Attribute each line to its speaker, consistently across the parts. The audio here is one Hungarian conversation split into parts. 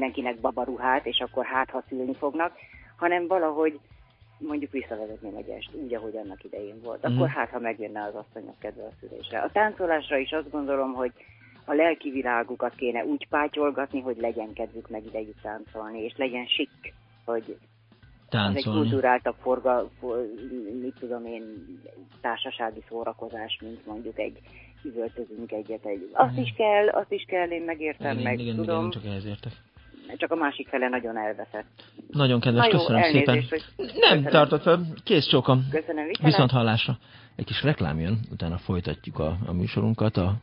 Speaker 1: mindenkinek babaruhát, és akkor hát, ha szülni fognak, hanem valahogy mondjuk visszavezetném a gyest, úgy, ahogy annak idején volt. Akkor mm. hát, ha megjönne az asszonyok kedve a szülésre. A táncolásra is azt gondolom, hogy a lelki világukat kéne úgy pátyolgatni, hogy legyen kedvük meg idejük táncolni, és legyen sik, hogy táncolni. Ez egy kultúráltabb forga, for, mit tudom én, társasági szórakozás, mint mondjuk egy üvöltözünk egyet. Egy. Azt is kell, azt is kell, én megértem, igen, meg
Speaker 2: igen,
Speaker 1: tudom.
Speaker 2: Igen, csak ehhez értek.
Speaker 1: Csak a másik fele nagyon elveszett.
Speaker 2: Nagyon kedves, Na jó, köszönöm szépen. Hogy... Nem tartott fel, kész csókom.
Speaker 1: Köszönöm,
Speaker 2: Viszont hallásra. Egy kis reklám jön, utána folytatjuk a, a műsorunkat, a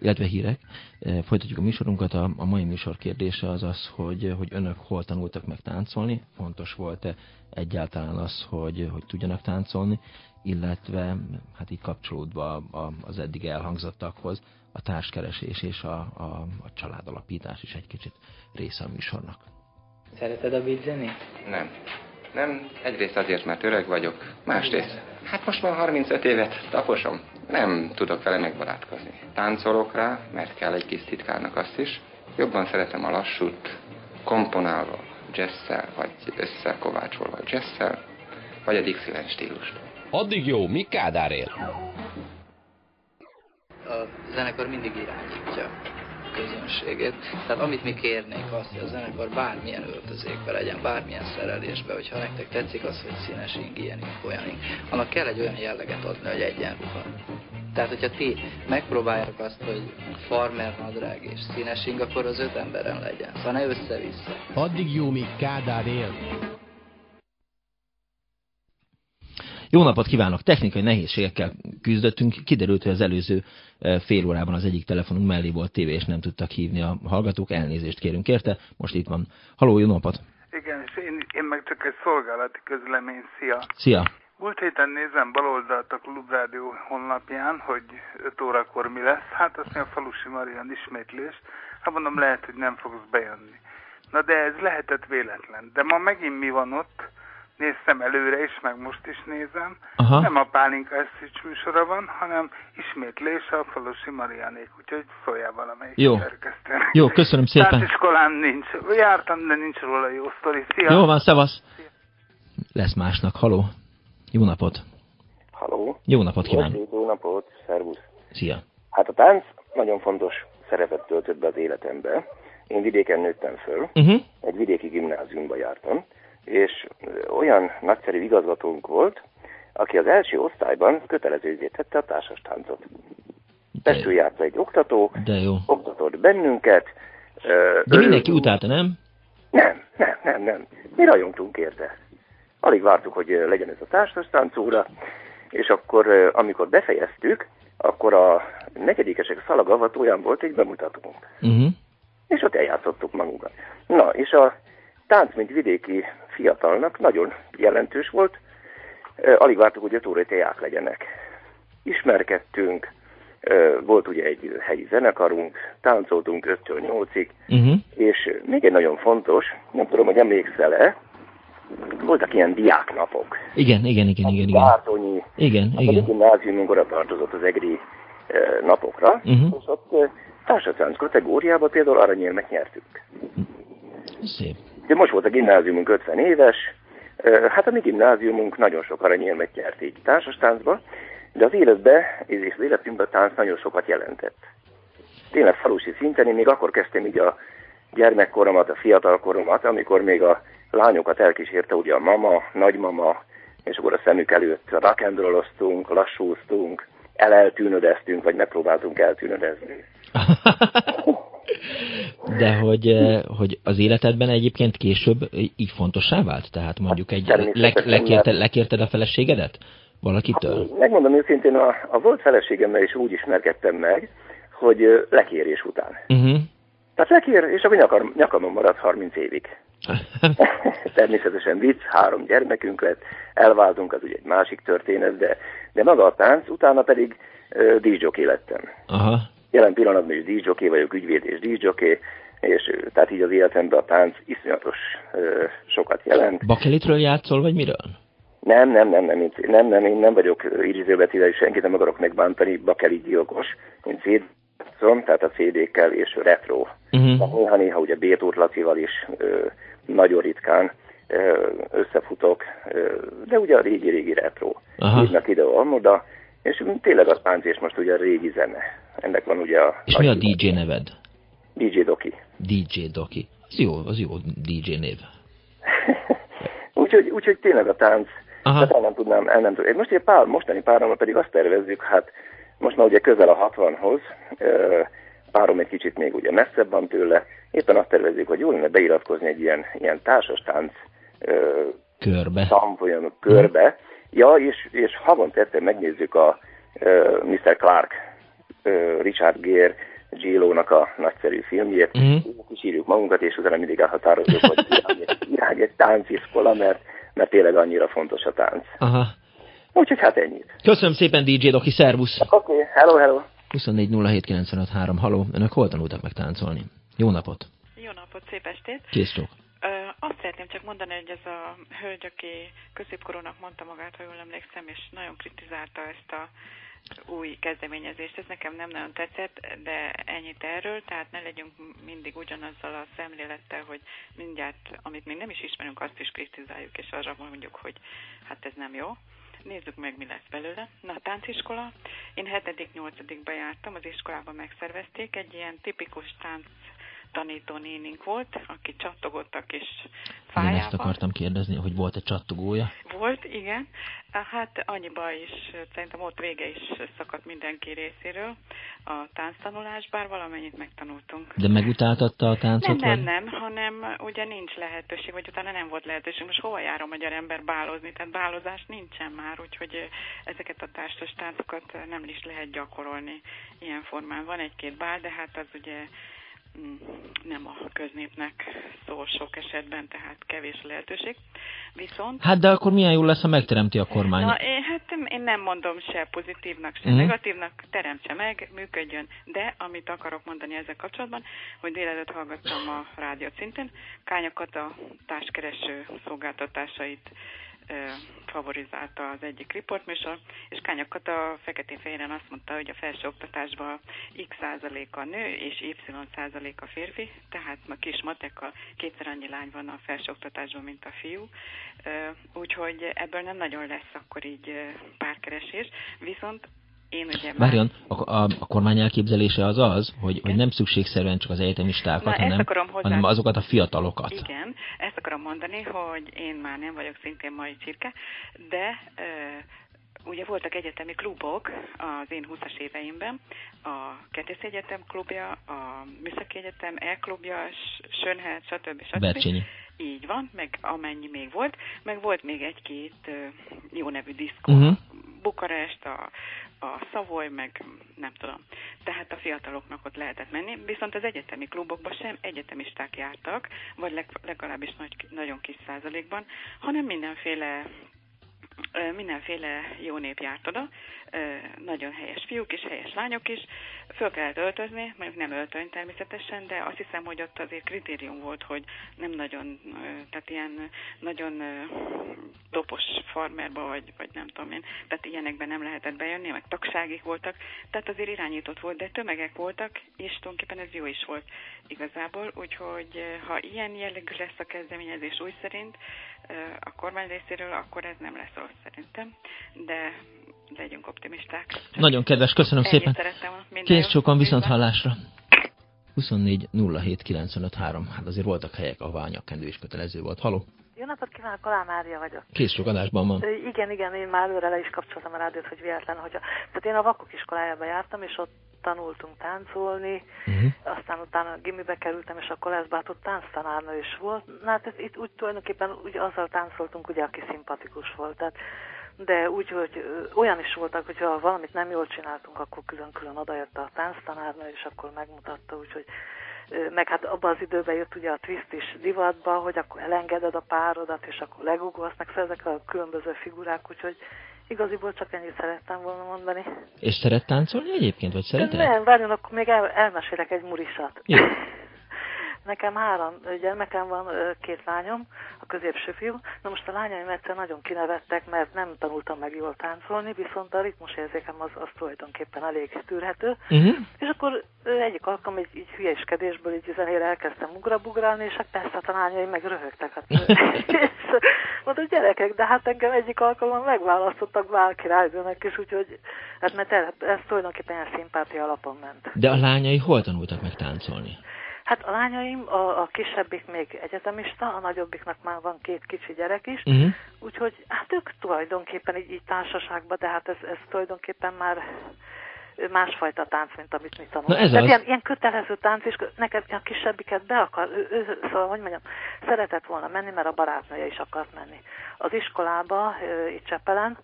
Speaker 2: illetve hírek. E, folytatjuk a műsorunkat. A, a mai műsor kérdése az az, hogy, hogy önök hol tanultak meg táncolni. Fontos volt-e egyáltalán az, hogy, hogy tudjanak táncolni, illetve hát így kapcsolódva a, az eddig elhangzottakhoz a társkeresés és a, a, a családalapítás is egy kicsit része a műsornak.
Speaker 3: Szereted a beat
Speaker 4: Nem. Nem, egyrészt azért, mert öreg vagyok, másrészt, hát most már 35 évet taposom, nem tudok vele megbarátkozni. Táncolok rá, mert kell egy kis titkárnak azt is. Jobban szeretem a lassút, komponálva, jazzszel, vagy összekovácsolva jazzszel, vagy a Dixieland stílust.
Speaker 5: Addig jó, mi Kádár él?
Speaker 3: A zenekar mindig irányítja közönségét. Tehát amit mi kérnénk azt, hogy a zenekar bármilyen öltözékbe legyen, bármilyen szerelésbe, hogyha nektek tetszik az, hogy színes ing, ilyen ing, olyan ing, annak kell egy olyan jelleget adni, hogy egyenruha. Tehát, hogyha ti megpróbálják azt, hogy farmer nadrág és színes ing, akkor az öt emberen legyen. Szóval ne össze-vissza.
Speaker 5: Addig jó, míg Kádár él.
Speaker 2: Jó napot kívánok! Technikai nehézségekkel küzdöttünk. Kiderült, hogy az előző e, fél órában az egyik telefonunk mellé volt tévé, és nem tudtak hívni a hallgatók. Elnézést kérünk érte. Most itt van. Haló, jó napot!
Speaker 6: Igen, és én, én meg csak egy szolgálati közlemény. Szia!
Speaker 2: Szia!
Speaker 6: Múlt héten nézem baloldalt a Klubrádió honlapján, hogy 5 órakor mi lesz. Hát azt mondja, a Falusi Marian ismétlés. Hát mondom, lehet, hogy nem fogsz bejönni. Na de ez lehetett véletlen. De ma megint mi van ott? Néztem előre is, meg most is nézem. Aha. Nem a Pálinka Esztics műsora van, hanem ismétlés a Falusi Marianék, úgyhogy szóljál valamelyik
Speaker 2: Jó. Jó, köszönöm szépen.
Speaker 6: Tehát iskolán nincs. Jártam, de nincs róla jó sztori. Szia!
Speaker 2: Jó van, szevasz! Lesz másnak. Haló! Jó napot!
Speaker 7: Haló!
Speaker 2: Jó napot kívánok!
Speaker 7: Jó napot, szervusz!
Speaker 2: Szia!
Speaker 7: Hát a tánc nagyon fontos szerepet töltött be az életembe. Én vidéken nőttem föl, uh-huh. egy vidéki gimnáziumba jártam, és olyan nagyszerű igazgatónk volt, aki az első osztályban kötelezővé tette a társas táncot. Pestül járt egy oktató,
Speaker 2: De jó.
Speaker 7: oktatott bennünket.
Speaker 2: De mindenki utálta, nem?
Speaker 7: Nem, nem, nem, nem. Mi rajongtunk érte. Alig vártuk, hogy legyen ez a társas táncóra, és akkor, amikor befejeztük, akkor a negyedikesek szalagavatóján volt egy bemutatónk. Uh-huh. És ott eljátszottuk magunkat. Na, és a tánc, mint vidéki fiatalnak nagyon jelentős volt. Alig vártuk, hogy öt órai teják legyenek. Ismerkedtünk, volt ugye egy helyi zenekarunk, táncoltunk 5-től 8-ig, uh-huh. és még egy nagyon fontos, nem tudom, hogy emlékszel-e, voltak ilyen diáknapok.
Speaker 2: Igen, igen, igen, igen. igen.
Speaker 7: Bártonyi,
Speaker 2: igen, igen. A
Speaker 7: gimnáziumunk oda tartozott az egri napokra, uh-huh. és ott társadalmi kategóriában például aranyérmet nyertünk.
Speaker 2: Szép.
Speaker 7: De most volt a gimnáziumunk 50 éves, hát a mi gimnáziumunk nagyon sok aranyérmet nyert így társastáncba, de az életbe, és az életünkben a tánc nagyon sokat jelentett. Tényleg falusi szinten, én még akkor kezdtem így a gyermekkoromat, a fiatalkoromat, amikor még a lányokat elkísérte ugye a mama, nagymama, és akkor a szemük előtt rock'n'rolloztunk, lassúztunk, eleltűnödeztünk, vagy megpróbáltunk eltűnödezni.
Speaker 2: De hogy, eh, hogy az életedben egyébként később így fontossá vált? Tehát mondjuk egy le, lekérted, lekérted a feleségedet valakitől?
Speaker 7: Hát, megmondom őszintén, a, a volt feleségemmel is úgy ismerkedtem meg, hogy lekérés után. Uh-huh. Tehát lekér, és a nyakam, nyakamon maradt 30 évig. Természetesen vicc, három gyermekünk lett, elváltunk, az ugye egy másik történet, de, de maga a tánc, utána pedig uh, díszjoké lettem. Aha. Jelen pillanatban is díszjoké vagyok, ügyvéd és díszjoké, és tehát így az életemben a tánc iszonyatos ö, sokat jelent.
Speaker 2: Bakelitről játszol, vagy miről?
Speaker 7: Nem, nem, nem, nem, nem, nem, én nem vagyok idézőbetétel, és senkit nem akarok megbántani, bakelit gyilkos, mint szét Szóval, tehát a CD-kkel és retro.
Speaker 2: Uh-huh.
Speaker 7: Néha-néha ugye Bétúrt Lacival is ö, nagyon ritkán ö, összefutok, ö, de ugye a régi-régi retro. Hívnak ide oda, és tényleg a pánc és most ugye a régi zene. Ennek van ugye a...
Speaker 2: És mi a DJ neved?
Speaker 7: DJ Doki.
Speaker 2: DJ Doki. Az jó, az jó DJ név.
Speaker 7: úgyhogy, úgyhogy tényleg a tánc,
Speaker 2: Aha.
Speaker 7: tehát el nem tudnám, el nem tudom. Most ugye pár, mostani párommal pedig azt tervezzük, hát most már ugye közel a 60-hoz, ö, párom egy kicsit még ugye messzebb van tőle, éppen azt tervezzük, hogy jó lenne beiratkozni egy ilyen, ilyen társas tánc ö,
Speaker 2: Körbe.
Speaker 7: tanfolyam körbe. Ja, és, és havonta egyszer megnézzük a ö, Mr. Clark, Richard Gere, J-Lo-nak a nagyszerű filmjét,
Speaker 2: Mhm.
Speaker 7: is írjuk magunkat, és utána mindig elhatározunk, hogy irány egy, tánciskola, mert, mert tényleg annyira fontos a tánc.
Speaker 2: Aha.
Speaker 7: Úgyhogy hát ennyit.
Speaker 2: Köszönöm szépen DJ Doki, szervusz!
Speaker 7: Oké, okay, hello, hello.
Speaker 2: 24 07 95 3. Haló, önök hol tanultak meg táncolni? Jó napot!
Speaker 8: Jó napot, szép estét!
Speaker 2: Kész csók.
Speaker 8: Azt szeretném csak mondani, hogy ez a hölgy, aki középkorúnak mondta magát, ha jól emlékszem, és nagyon kritizálta ezt a új kezdeményezést. Ez nekem nem nagyon tetszett, de ennyit erről, tehát ne legyünk mindig ugyanazzal a szemlélettel, hogy mindjárt, amit még nem is ismerünk, azt is kritizáljuk, és arra mondjuk, hogy hát ez nem jó. Nézzük meg, mi lesz belőle. Na, tánciskola. Én 7.-8.-ba jártam, az iskolában megszervezték, egy ilyen tipikus tánc tanító nénink volt, aki csattogott a kis
Speaker 2: Igen, ezt
Speaker 8: fájával.
Speaker 2: akartam kérdezni, hogy volt egy csattogója.
Speaker 8: Volt, igen. Hát annyiba is, szerintem ott vége is szakadt mindenki részéről a tánctanulás, bár valamennyit megtanultunk.
Speaker 2: De megutáltatta a
Speaker 8: Nem,
Speaker 2: táncot?
Speaker 8: nem,
Speaker 2: vagy?
Speaker 8: nem, hanem ugye nincs lehetőség, vagy utána nem volt lehetőség. Most hova jár a magyar ember bálozni? Tehát bálozás nincsen már, úgyhogy ezeket a társas táncokat nem is lehet gyakorolni ilyen formán. Van egy-két bál, de hát az ugye nem a köznépnek szól sok esetben, tehát kevés lehetőség. Viszont
Speaker 2: Hát de akkor milyen jó lesz, ha megteremti a kormány.
Speaker 8: Na, én, hát én nem mondom se pozitívnak, se
Speaker 2: Mhm.
Speaker 8: negatívnak, teremtse meg, működjön, de amit akarok mondani ezzel kapcsolatban, hogy délelőtt hallgattam a rádiót szintén, Kányakat a társkereső szolgáltatásait favorizálta az egyik riportműsor, és Kányakat a feketén-fehéren azt mondta, hogy a felsőoktatásban x százaléka nő és y százaléka férfi, tehát a kis matekkal kétszer annyi lány van a felsőoktatásban, mint a fiú, úgyhogy ebből nem nagyon lesz akkor így párkeresés, viszont én ugye már...
Speaker 2: Várjon, a, a, a kormány elképzelése az az, hogy, hogy nem szükségszerűen csak az egyetemistákat,
Speaker 8: Na,
Speaker 2: hanem,
Speaker 8: hozzá-
Speaker 2: hanem azokat a fiatalokat.
Speaker 8: Igen, ezt akarom mondani, hogy én már nem vagyok szintén mai csirke, de ö, ugye voltak egyetemi klubok az én 20-as éveimben, a Kertész Egyetem klubja, a Műszaki Egyetem E-klubja, Sönhet, stb. stb.
Speaker 2: Bercsényi.
Speaker 8: Így van, meg amennyi még volt, meg volt még egy-két jó nevű diszkó.
Speaker 2: Uh-huh.
Speaker 8: Bukarest, a, a Szavoly, meg nem tudom. Tehát a fiataloknak ott lehetett menni, viszont az egyetemi klubokban sem egyetemisták jártak, vagy leg, legalábbis nagy, nagyon kis százalékban, hanem mindenféle mindenféle jó nép járt oda, nagyon helyes fiúk és helyes lányok is, föl kellett öltözni, mondjuk nem öltöny természetesen, de azt hiszem, hogy ott azért kritérium volt, hogy nem nagyon, tehát ilyen nagyon topos farmerba, vagy, vagy nem tudom én, tehát ilyenekben nem lehetett bejönni, meg tagságik voltak, tehát azért irányított volt, de tömegek voltak, és tulajdonképpen ez jó is volt igazából, úgyhogy ha ilyen jellegű lesz a kezdeményezés új szerint a kormány részéről, akkor ez nem lesz rossz szerintem, de legyünk optimisták. Csak
Speaker 2: Nagyon kedves, köszönöm szépen. Kész csókon, viszont hallásra. 24 07 95 3. Hát azért voltak helyek, ahol a nyakkendő is kötelező volt. Haló?
Speaker 9: Jó napot kívánok, Alá Mária vagyok.
Speaker 2: Kész csók adásban van.
Speaker 9: Igen, igen, én már előre le is kapcsoltam a rádiót, hogy véletlen, hogy a... Tehát én a vakok iskolájába jártam, és ott tanultunk táncolni,
Speaker 2: Uh-huh.
Speaker 9: aztán utána gimibe kerültem, és akkor lesz ott tánctanárnő is volt. Na hát ez itt úgy tulajdonképpen úgy azzal táncoltunk, ugye, aki szimpatikus volt. Tehát, de úgy, hogy olyan is voltak, hogy ha valamit nem jól csináltunk, akkor külön-külön odajött a tánctanárnő, és akkor megmutatta, úgyhogy meg hát abban az időben jött ugye a twist is divatba, hogy akkor elengeded a párodat, és akkor legugolsz, meg szóval ezek a különböző figurák, úgyhogy igaziból csak ennyit szerettem volna mondani.
Speaker 2: És szeret táncolni egyébként, vagy szeretett?
Speaker 9: Nem, várjon, akkor még el, elmesélek egy murisat.
Speaker 2: Jó.
Speaker 9: Nekem három gyermekem van, két lányom, a középső fiú. Na most a lányaim egyszer nagyon kinevettek, mert nem tanultam meg jól táncolni, viszont a ritmusérzékem az, az tulajdonképpen elég tűrhető. Uh-huh. És akkor egyik alkalom egy így hülyeskedésből így zenére elkezdtem ugrabugrálni, és hát persze hát a lányaim meg röhögtek. Hát, mondom, gyerekek, de hát engem egyik alkalommal megválasztottak bárki rájönnek, és úgyhogy, hát mert ez, ez tulajdonképpen ilyen szimpátia alapon ment.
Speaker 2: De a lányai hol tanultak meg táncolni?
Speaker 9: Hát a lányaim, a, a kisebbik még egyetemista, a nagyobbiknak már van két kicsi gyerek is, uh-huh. úgyhogy hát ők tulajdonképpen így, így társaságban, de hát ez, ez tulajdonképpen már másfajta tánc, mint amit mi tanulunk.
Speaker 2: Na ez Tehát az.
Speaker 9: Ilyen, ilyen kötelező tánc, és neked a kisebbiket be akar, ő, ő, szóval, hogy mondjam, szeretett volna menni, mert a barátnője is akart menni. Az iskolába, itt Csepelen,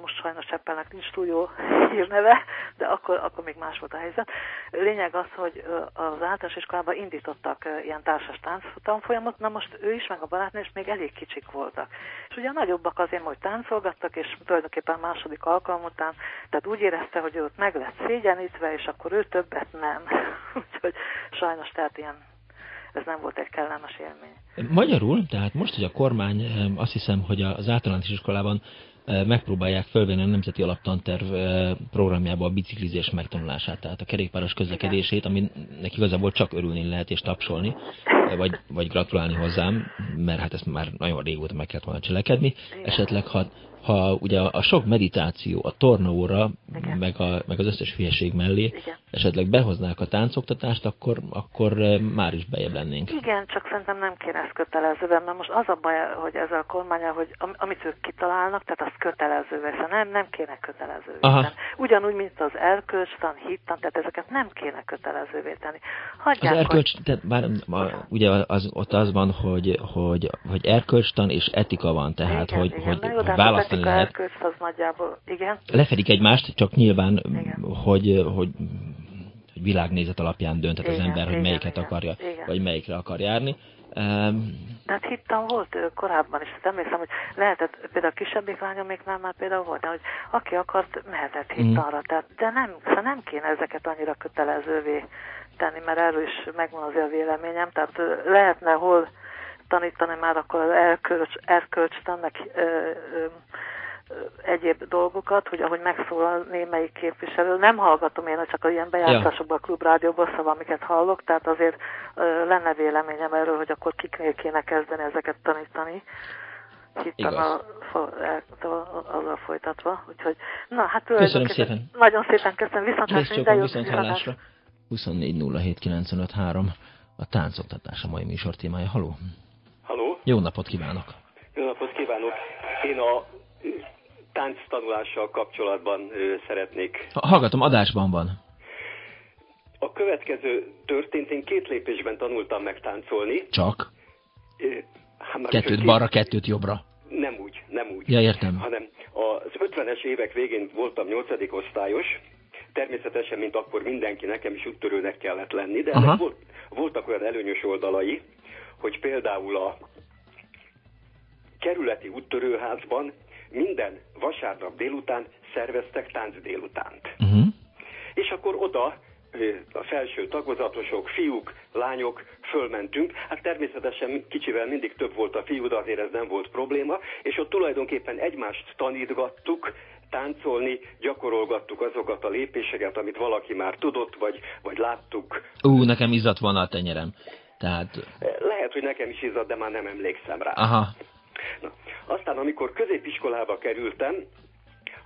Speaker 9: most sajnos Cseppelnek nincs túl jó hírneve, de akkor, akkor még más volt a helyzet. Lényeg az, hogy az általános iskolában indítottak ilyen társas tanfolyamot, na most ő is, meg a barátnő is még elég kicsik voltak. És ugye a nagyobbak azért hogy táncolgattak, és tulajdonképpen második alkalom után, tehát úgy érezte, hogy ott meg lett szégyenítve, és akkor ő többet nem. Úgyhogy sajnos tehát ilyen ez nem volt egy kellemes élmény.
Speaker 2: Magyarul, tehát most, hogy a kormány azt hiszem, hogy az általános iskolában megpróbálják fölvenni a Nemzeti Alaptanterv programjába a biciklizés megtanulását, tehát a kerékpáros közlekedését, aminek igazából csak örülni lehet és tapsolni, vagy, vagy gratulálni hozzám, mert hát ezt már nagyon régóta meg kellett volna cselekedni. Esetleg, ha ha ugye a sok meditáció, a tornaóra, meg, a, meg az összes hülyeség mellé Igen. esetleg behoznák a táncoktatást, akkor, akkor eh, már is bejebb lennénk.
Speaker 9: Igen, csak szerintem nem kéne ez kötelezővé, mert most az a baj, hogy ez a kormánya, hogy am, amit ők kitalálnak, tehát az kötelezővé, szóval nem, nem kéne kötelezővé tenni. Ugyanúgy, mint az erkölcstan, hittan, tehát ezeket nem kéne kötelezővé tenni.
Speaker 2: Hagyják, az erkölcs, hogy... tehát bár, ugye az, ott az van, hogy, hogy, hogy erkölcstan és etika van, tehát igen, hogy, igen, hogy, hogy választ
Speaker 9: választani lehet. Erkölcs az nagyjából, igen.
Speaker 2: Lefedik egymást, csak nyilván, igen. hogy, hogy hogy világnézet alapján döntet igen, az ember, hogy igen, melyiket igen, akarja, igen. vagy melyikre akar járni. Um,
Speaker 9: hát hittem volt korábban is, tehát emlékszem, hogy lehetett, például a kisebbik lányomiknál már például volt, hogy aki akart, mehetett hittanra, mm. tehát, de nem, szóval nem kéne ezeket annyira kötelezővé tenni, mert erről is megvan az a véleményem, tehát lehetne hol tanítani már akkor az erkölcs, erkölcstan, meg ö, ö, egyéb dolgokat, hogy ahogy megszólal némelyik képviselő, nem hallgatom én, csak ilyen bejátszásokban a klubrádióban, szóval amiket hallok, tehát azért ö, lenne véleményem erről, hogy akkor kiknél kéne kezdeni ezeket tanítani. Hittem a, azzal folytatva. Úgyhogy, na, hát
Speaker 2: köszönöm szépen.
Speaker 9: Nagyon szépen köszönöm. Viszont, minden
Speaker 2: jót. Viszont hallásra. 24 a táncoktatás a mai műsor témája. Haló! Jó napot kívánok!
Speaker 10: Jó napot kívánok! Én a tánctanulással kapcsolatban szeretnék...
Speaker 2: Hallgatom, adásban van.
Speaker 10: A következő történt, én két lépésben tanultam meg táncolni.
Speaker 2: Csak? Hát kettőt két... balra, kettőt jobbra.
Speaker 10: Nem úgy, nem úgy.
Speaker 2: Ja, értem.
Speaker 10: Hanem az 50-es évek végén voltam nyolcadik osztályos, természetesen, mint akkor mindenki, nekem is úttörőnek kellett lenni, de ennek volt, voltak olyan előnyös oldalai, hogy például a kerületi úttörőházban minden vasárnap délután szerveztek tánc délutánt. Uh-huh. És akkor oda a felső tagozatosok, fiúk, lányok, fölmentünk. Hát természetesen kicsivel mindig több volt a fiú, de azért ez nem volt probléma, és ott tulajdonképpen egymást tanítgattuk, táncolni, gyakorolgattuk azokat a lépéseket, amit valaki már tudott, vagy, vagy láttuk.
Speaker 2: Ú, nekem izzadt volna a tenyerem. Tehát...
Speaker 10: Lehet, hogy nekem is izzad, de már nem emlékszem rá.
Speaker 2: Aha.
Speaker 10: Na, aztán, amikor középiskolába kerültem,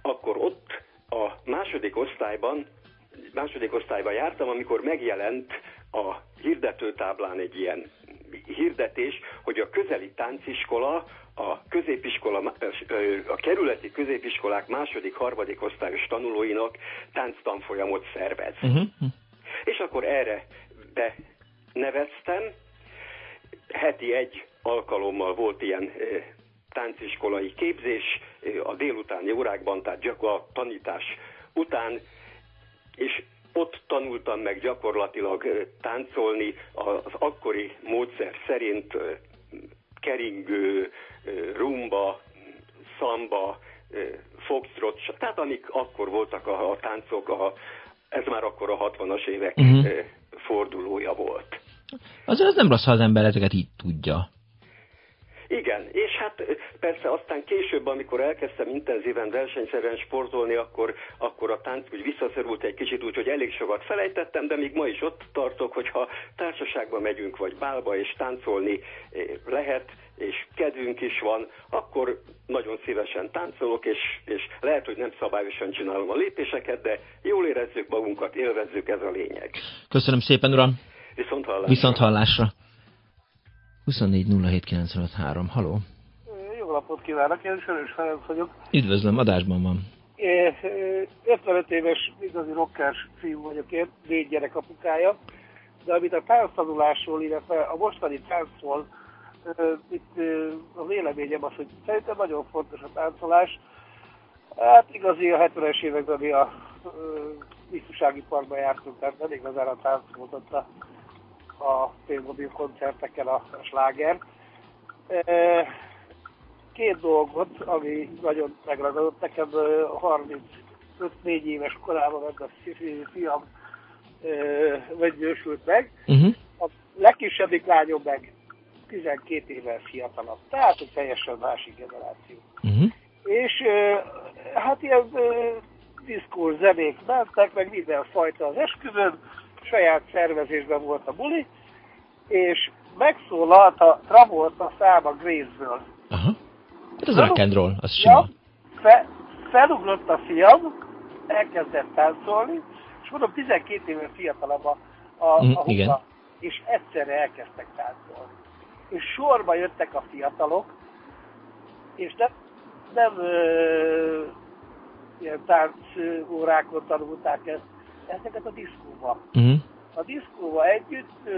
Speaker 10: akkor ott a második osztályban, második osztályban jártam, amikor megjelent a hirdetőtáblán egy ilyen hirdetés, hogy a közeli tánciskola a középiskola, a kerületi középiskolák második, harmadik osztályos tanulóinak tánctanfolyamot szervez. Uh-huh. És akkor erre be neveztem. Heti egy alkalommal volt ilyen tánciskolai képzés a délutáni órákban, tehát gyakor a tanítás után, és ott tanultam meg gyakorlatilag táncolni az akkori módszer szerint keringő, rumba, szamba, foxtrot, tehát amik akkor voltak a, a táncok, a, ez már akkor a 60-as évek uh-huh. fordulója volt.
Speaker 2: Az, az nem rossz, ha az ember ezeket így tudja.
Speaker 10: Igen, és hát persze aztán később, amikor elkezdtem intenzíven versenyszerűen sportolni, akkor, akkor a tánc úgy visszaszorult egy kicsit, úgyhogy elég sokat felejtettem, de még ma is ott tartok, hogyha társaságba megyünk, vagy bálba, és táncolni lehet, és kedvünk is van, akkor nagyon szívesen táncolok, és, és lehet, hogy nem szabályosan csinálom a lépéseket, de jól érezzük magunkat, élvezzük, ez a lényeg.
Speaker 2: Köszönöm szépen, uram!
Speaker 10: Viszont hallásra!
Speaker 2: Viszont hallásra! 24 Haló!
Speaker 11: Jó napot kívánok, én Sörös Ferenc vagyok.
Speaker 2: Üdvözlöm, adásban van.
Speaker 11: É, 55 éves igazi rockers fiú vagyok én, négy gyerek apukája, de amit a tánctanulásról, illetve a mostani táncról, itt a véleményem az, hogy szerintem nagyon fontos a táncolás. Hát igazi a 70-es években mi a biztonsági parkban jártunk, tehát nem igazán a tánc volt ott a a Playmobil koncerteken a, sláger. Két dolgot, ami nagyon megragadott nekem, 35-4 éves korában meg a fiam vagy meg. Uh-huh. A legkisebbik lányom meg 12 évvel fiatalabb, tehát egy teljesen másik generáció. Uh-huh. És hát ilyen diszkó zenék mentek, meg mindenfajta az esküvőn, saját szervezésben volt a buli, és megszólalt a Travolta száma Grace-ből.
Speaker 2: Aha. Hát ez rock and roll, az sima.
Speaker 11: Fe, felugrott a fiam, elkezdett táncolni, és mondom, 12 éve fiatalabb a, a, mm, a igen. és egyszerre elkezdtek táncolni. És sorba jöttek a fiatalok, és nem, nem ö, ilyen táncórákon tanulták ezt, ezeket a diszkóba. Uh-huh. A diszkóba együtt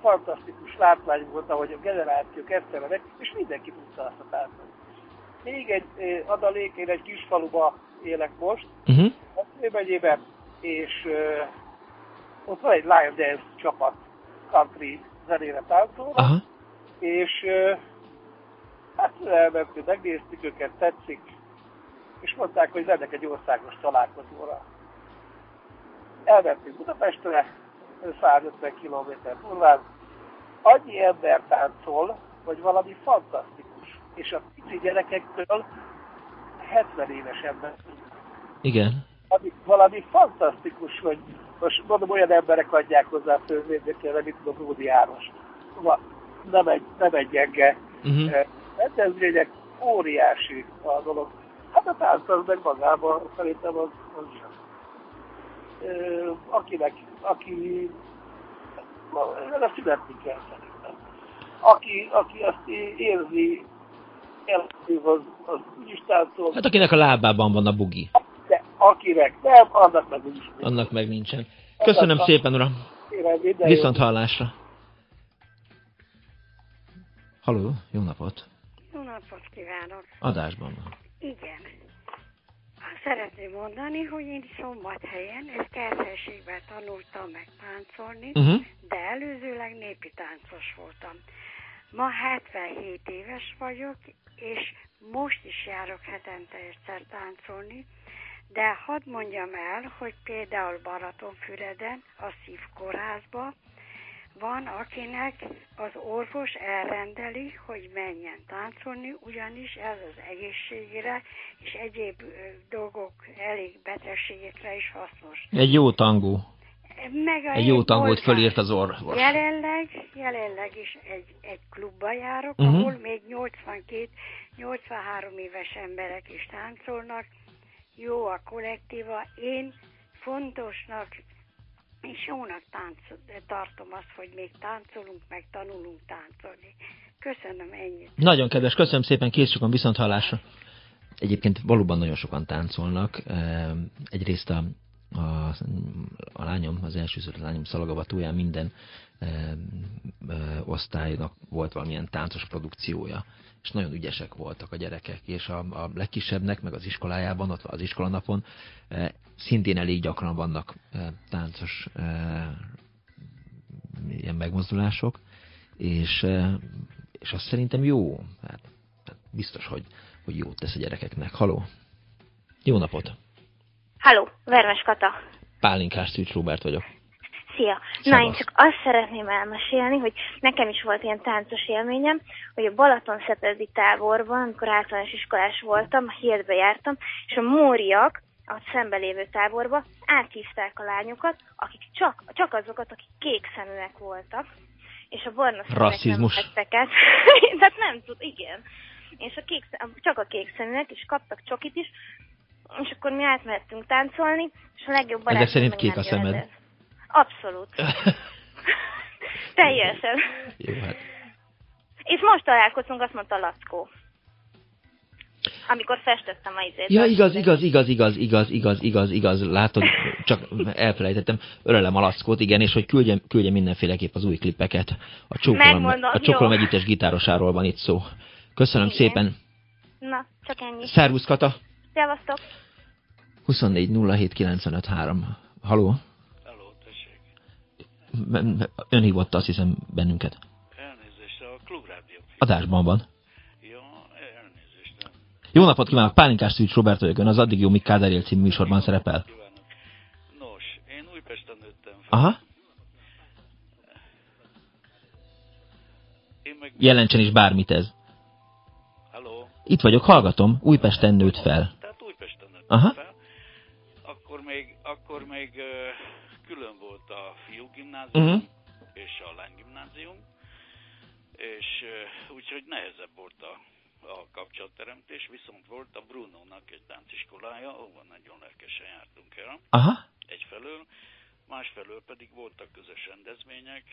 Speaker 11: fantasztikus látvány volt, ahogy a generációk egyszerre meg, és mindenki tudta azt a táncot. Még egy adalék, én egy kis faluba élek most, uh-huh. a Főmegyében, és uh, ott van egy Lion Dance csapat, country zenére táncolva, uh-huh. és uh, hát elmentünk, megnéztük őket, tetszik, és mondták, hogy lennek egy országos találkozóra elmentünk Budapestre, 150 km turván, annyi ember táncol, hogy valami fantasztikus. És a pici gyerekektől 70 éves ember.
Speaker 2: Igen.
Speaker 11: Valami, valami fantasztikus, hogy most mondom, olyan emberek adják hozzá a főzmérdekére, mint a Ródi János. Nem egy, nem egy gyenge. Uh-huh. Hát ez egy óriási a dolog. Hát a tánc az meg magában szerintem az, az akinek, aki vele születni kell szerintem. Aki, aki azt érzi, elszív, az, az is táncol.
Speaker 2: Hát akinek a lábában van a bugi.
Speaker 11: De akinek nem, annak meg is.
Speaker 2: Annak meg nincsen. Köszönöm szépen, uram. Viszont hallásra. Haló, jó napot.
Speaker 12: Jó napot kívánok.
Speaker 2: Adásban van.
Speaker 12: Igen. Szeretném mondani, hogy én szombathelyen egy terhességben tanultam meg táncolni, uh-huh. de előzőleg népi táncos voltam. Ma 77 éves vagyok, és most is járok hetente egyszer táncolni, de hadd mondjam el, hogy például Baratonfüreden, a szívkórházba van, akinek az orvos elrendeli, hogy menjen táncolni, ugyanis ez az egészségére és egyéb dolgok, elég betegségekre is hasznos.
Speaker 2: Egy jó tangó.
Speaker 12: Meg
Speaker 2: egy jó tangót fölírt az orvos.
Speaker 12: Jelenleg, jelenleg is egy, egy klubba járok, uh-huh. ahol még 82-83 éves emberek is táncolnak. Jó a kollektíva. Én fontosnak és jónak tánc, tartom azt, hogy még táncolunk, meg tanulunk táncolni. Köszönöm ennyit.
Speaker 2: Nagyon kedves, köszönöm szépen, kész sokan viszont hallásra. Egyébként valóban nagyon sokan táncolnak. Egyrészt a, a, a lányom, az első szülött lányom szalagavatóján minden e, e, osztálynak volt valamilyen táncos produkciója és nagyon ügyesek voltak a gyerekek, és a, a legkisebbnek, meg az iskolájában, ott az iskolanapon e, szintén elég gyakran vannak e, táncos e, ilyen megmozdulások, és, és azt szerintem jó, hát, hát biztos, hogy, hogy jót tesz a gyerekeknek. Haló! Jó napot!
Speaker 13: Halló, Vermes Kata.
Speaker 2: Pálinkás Szűcs Róbert vagyok.
Speaker 13: Szia! Na, én csak azt szeretném elmesélni, hogy nekem is volt ilyen táncos élményem, hogy a Balaton Szepedi táborban, amikor általános iskolás voltam, a Hirdbe jártam, és a móriak, a szembe lévő táborba áthívták a lányokat, akik csak, csak azokat, akik kék szeműek voltak, és a barna
Speaker 2: Rasszizmus.
Speaker 13: nem vettek Tehát nem tud, igen. És a kék, csak a kék szeműek, és kaptak csokit is, és akkor mi átmehettünk táncolni, és a legjobb barátom
Speaker 2: De szerint kék a szemed? Jöhetett.
Speaker 13: Abszolút. Teljesen.
Speaker 2: Jó, hát.
Speaker 13: És most találkoztunk, azt mondta Lackó. Amikor festettem a izét.
Speaker 2: Ja, igaz, igaz, igaz, igaz, igaz, igaz, igaz, igaz, látod, csak elfelejtettem, ölelem a Lackót, igen, és hogy küldje, küldje mindenféleképp az új klippeket. A Csókolom, a Csókolom együttes gitárosáról van itt szó. Köszönöm igen. szépen.
Speaker 13: Na, csak ennyi.
Speaker 2: Szervusz, Kata.
Speaker 13: Szevasztok.
Speaker 2: 24 07 95 3. Haló? Ön hívott azt hiszem bennünket.
Speaker 14: Elnézést, a klubrádió.
Speaker 2: Adásban van.
Speaker 14: Ja, elnézést.
Speaker 2: Jó napot kívánok, Pálinkás Szűcs Robert vagyok, ön az Addig Jó Mik Kádár című műsorban szerepel.
Speaker 14: Nos, én Újpesten nőttem fel.
Speaker 2: Aha. Meg... Jelentsen is bármit ez.
Speaker 14: Halló?
Speaker 2: Itt vagyok, hallgatom, Újpesten nőtt fel.
Speaker 14: Tehát Újpesten nőtt
Speaker 2: Aha.
Speaker 14: fel. Gimnázium uh-huh. és a lány gimnázium, és úgyhogy nehezebb volt a, a kapcsolatteremtés, viszont volt a Bruno-nak egy tánciskolája, ahol nagyon lelkesen jártunk el.
Speaker 2: Aha.
Speaker 14: Egyfelől, másfelől pedig voltak közös rendezvények,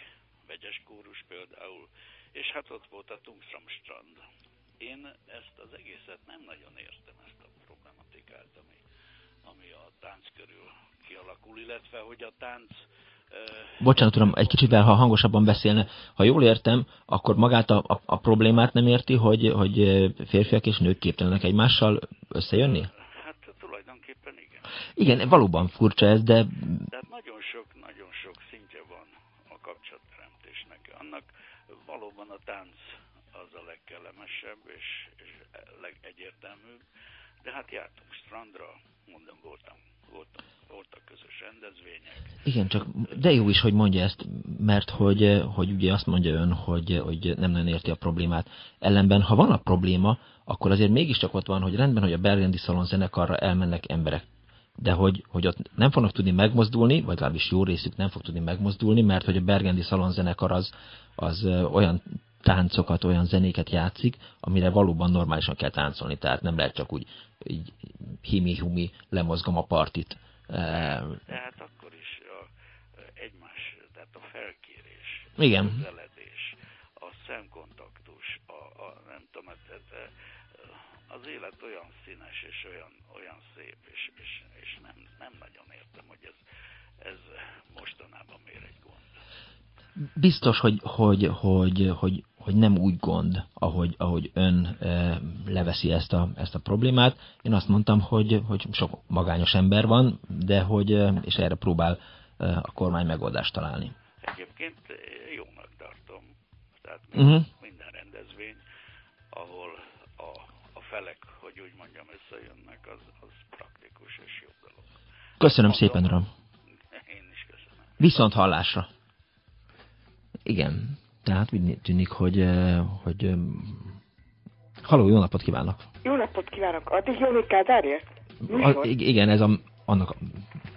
Speaker 14: vegyes kórus például, és hát ott volt a Tungstram strand. Én ezt az egészet nem nagyon értem, ezt a problematikát, ami, ami a tánc körül kialakul, illetve hogy a tánc...
Speaker 2: Bocsánat, uram, egy kicsit ha hangosabban beszélne. Ha jól értem, akkor magát a, a, a problémát nem érti, hogy, hogy férfiak és nők képtelenek egymással összejönni?
Speaker 14: Hát tulajdonképpen igen.
Speaker 2: Igen, valóban furcsa ez, de...
Speaker 14: Tehát nagyon sok, nagyon sok szintje van a kapcsolatteremtésnek. Annak valóban a tánc az a legkellemesebb és, és legegyértelműbb, de hát jártunk strandra, mondom, voltam, voltam voltak közös rendezvények.
Speaker 2: Igen, csak de jó is, hogy mondja ezt, mert hogy, hogy ugye azt mondja ön, hogy, hogy nem nagyon érti a problémát. Ellenben, ha van a probléma, akkor azért mégiscsak ott van, hogy rendben, hogy a Bergendi Szalon zenekarra elmennek emberek. De hogy, hogy ott nem fognak tudni megmozdulni, vagy legalábbis jó részük nem fog tudni megmozdulni, mert hogy a Bergendi Szalon zenekar az, az olyan táncokat, olyan zenéket játszik, amire valóban normálisan kell táncolni, tehát nem lehet csak úgy így himi-humi lemozgom a partit
Speaker 14: tehát akkor is a, egymás, tehát a felkérés,
Speaker 2: Igen.
Speaker 14: a zeledés, a szemkontaktus, a, a nem tudom, ez, hát ez, az élet olyan színes és olyan, olyan szép, és, és, és nem, nem nagyon értem, hogy ez, ez mostanában miért egy gond.
Speaker 2: Biztos, hogy, hogy, hogy, hogy, hogy nem úgy gond, ahogy, ahogy ön e, leveszi ezt a, ezt a problémát. Én azt mondtam, hogy, hogy sok magányos ember van, de hogy, és erre próbál e, a kormány megoldást találni.
Speaker 14: Egyébként jónak tartom. Tehát uh-huh. minden rendezvény, ahol a, a felek, hogy úgy mondjam, összejönnek, az, az praktikus és jó dolog.
Speaker 2: Köszönöm Mondom, szépen, uram. Viszont hallásra. Igen. Tehát úgy tűnik, hogy, hogy Haló, jó napot kívánok!
Speaker 15: Jó napot kívánok! Addig jó még Kádárért?
Speaker 2: Igen, ez a, annak a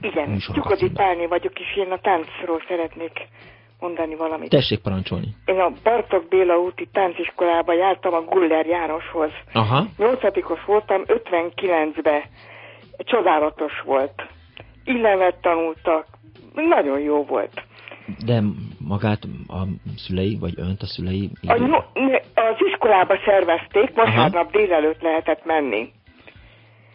Speaker 15: Igen, Csukodi Pálni vagyok, és én a táncról szeretnék mondani valamit.
Speaker 2: Tessék parancsolni.
Speaker 15: Én a Bartok Béla úti tánciskolába jártam a Guller Jánoshoz.
Speaker 2: Aha.
Speaker 15: Nyolcadikos voltam, 59-be. Csodálatos volt. Illemet tanultak. Nagyon jó volt.
Speaker 2: De magát a szülei, vagy önt a szülei?
Speaker 15: A, az iskolába szervezték, vasárnap délelőtt lehetett menni.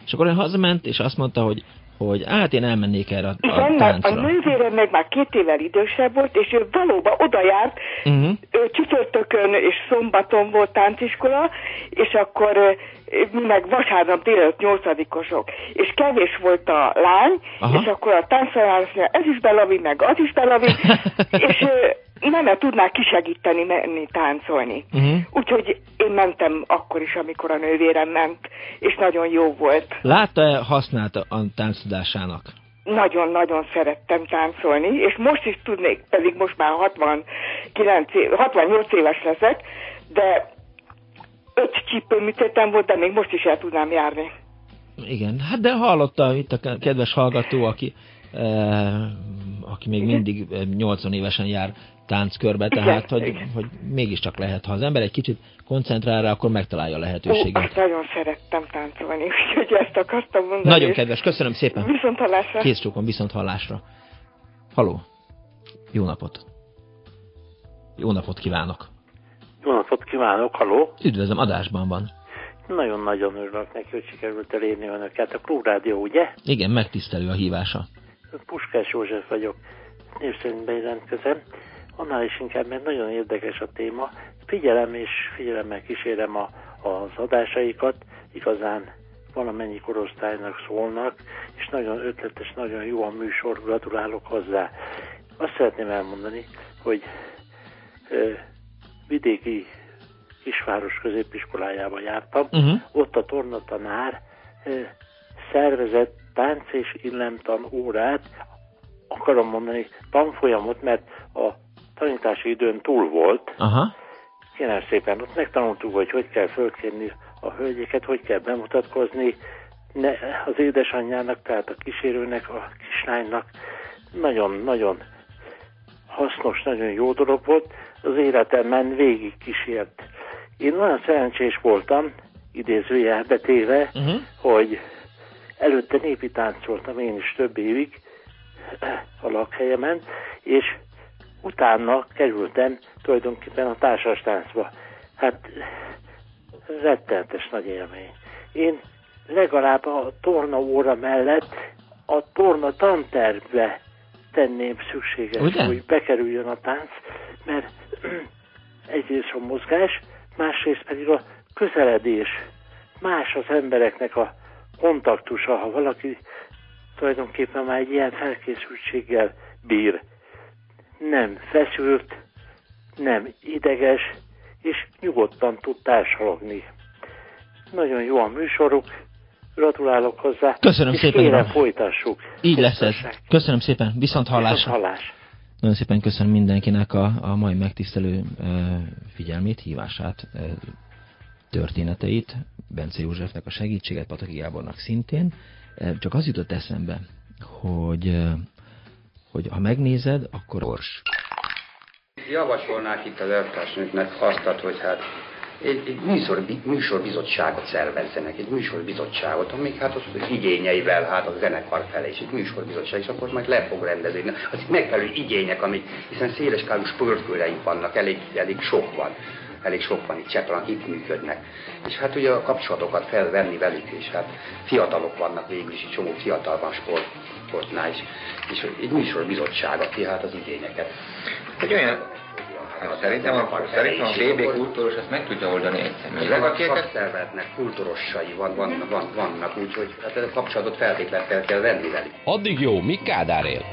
Speaker 2: És akkor ön hazament, és azt mondta, hogy hogy hát én elmennék erre a,
Speaker 15: a táncra. A nővérem meg már két évvel idősebb volt, és ő valóban oda járt, uh-huh. ő csütörtökön és szombaton volt tánciskola, és akkor mi meg vasárnap délelőtt nyolcadikosok, és kevés volt a lány, Aha. és akkor a mondja, ez is belavi, meg az is belavi, és nem tudnák kisegíteni menni táncolni. Uh-huh. Úgyhogy én mentem akkor is, amikor a nővérem ment, és nagyon jó volt.
Speaker 2: Látta-e használta a tánctudásának?
Speaker 15: nagyon-nagyon szerettem táncolni, és most is tudnék, pedig most már 69 év, 68 éves leszek, de öt csípőműtétem volt, de még most is el tudnám járni.
Speaker 2: Igen, hát de hallotta itt a kedves hallgató, aki, eh, aki még mindig 80 évesen jár tánckörbe, tehát igen, hogy, igen. hogy mégiscsak lehet. Ha az ember egy kicsit koncentrál rá, akkor megtalálja a lehetőséget.
Speaker 15: Ó, nagyon szerettem táncolni, úgyhogy ezt akartam mondani.
Speaker 2: Nagyon kedves, köszönöm szépen.
Speaker 15: Viszont hallásra.
Speaker 2: Kész csókon, viszont hallásra. Haló. Jó napot. Jó napot kívánok.
Speaker 16: Jó napot kívánok, haló.
Speaker 2: Üdvözlöm, adásban van.
Speaker 16: Nagyon-nagyon örülök neki, hogy sikerült elérni önöket. A Klubrádió, ugye?
Speaker 2: Igen, megtisztelő a hívása.
Speaker 16: Puskás József vagyok. Név szerint bejelentkezem. Annál is inkább, mert nagyon érdekes a téma. Figyelem és figyelemmel kísérem a, az adásaikat. Igazán valamennyi korosztálynak szólnak, és nagyon ötletes, nagyon jó a műsor, gratulálok hozzá. Azt szeretném elmondani, hogy ö, vidéki kisváros középiskolájába jártam, uh-huh. ott a tornatanár ö, szervezett tánc és illemtan órát, akarom mondani tanfolyamot, mert a tanítási időn túl volt.
Speaker 2: Aha.
Speaker 16: Kérem szépen, ott megtanultuk, hogy hogy kell fölkérni a hölgyeket, hogy kell bemutatkozni ne, az édesanyjának, tehát a kísérőnek, a kislánynak. Nagyon-nagyon hasznos, nagyon jó dolog volt. Az életemben végig kísért. Én nagyon szerencsés voltam, idézőjelbe téve, uh-huh. hogy előtte népi táncoltam én is több évig a lakhelyemen, és utána kerültem tulajdonképpen a társas táncba. Hát rettenetes nagy élmény. Én legalább a torna óra mellett a torna tantervbe tenném szükséges, Ugye? hogy bekerüljön a tánc, mert egyrészt a mozgás, másrészt pedig a közeledés, más az embereknek a kontaktusa, ha valaki tulajdonképpen már egy ilyen felkészültséggel bír nem feszült, nem ideges, és nyugodtan tud társalogni. Nagyon jó a műsoruk, gratulálok hozzá.
Speaker 2: Köszönöm
Speaker 16: és
Speaker 2: szépen.
Speaker 16: Kérem, folytassuk.
Speaker 2: Így lesz ez. Köszönöm szépen, viszont hallásra.
Speaker 16: Viszont hallás.
Speaker 2: Nagyon szépen köszönöm mindenkinek a, a mai megtisztelő e, figyelmét, hívását, e, történeteit, Bence Józsefnek a segítséget, Pataki Gábornak szintén. E, csak az jutott eszembe, hogy hogy ha megnézed, akkor ors.
Speaker 17: Javasolnák itt az elvtársnőknek azt, hogy hát egy, egy műsor, műsorbizottságot szervezzenek, egy műsorbizottságot, amik hát az, igényeivel, hát a zenekar felé, és egy műsorbizottság, és akkor majd le fog rendezni. Az megfelelő igények, amik, hiszen széleskálú sportkőreink vannak, elég, elég sok van elég sok van itt Csepran, itt működnek. És hát ugye a kapcsolatokat felvenni velük, és hát fiatalok vannak végül is, egy csomó fiatal van sport, sportnál is. És egy műsorbizottság, aki hát az igényeket.
Speaker 4: Egy olyan Hát szerintem a, szerintem a BB kultúros ezt meg tudja oldani
Speaker 17: egyszerűen. Ezek a szakszervezetnek kultúrossai van, van, van, vannak, úgyhogy hát a kapcsolatot feltétlenül kell venni velük.
Speaker 5: Addig jó, mi Kádár él?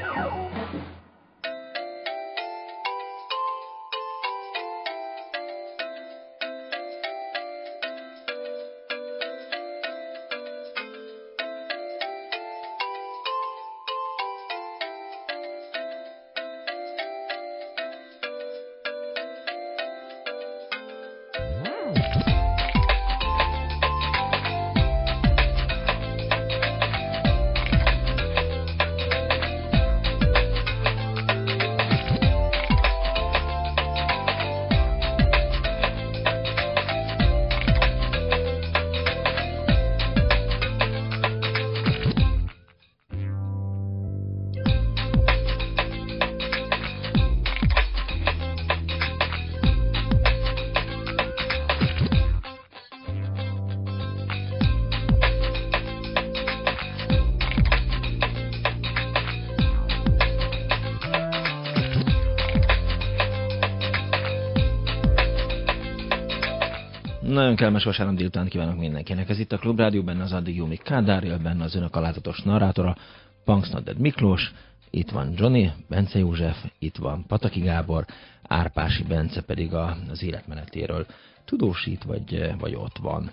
Speaker 2: Nagyon kellemes vasárnap délután kívánok mindenkinek. Ez itt a Klubrádió, benne az addig Jómik Kádár, benne az önök alázatos narrátora, Punksnodded Miklós, itt van Johnny, Bence József, itt van Pataki Gábor, Árpási Bence pedig a, az életmenetéről tudósít, vagy, vagy ott van.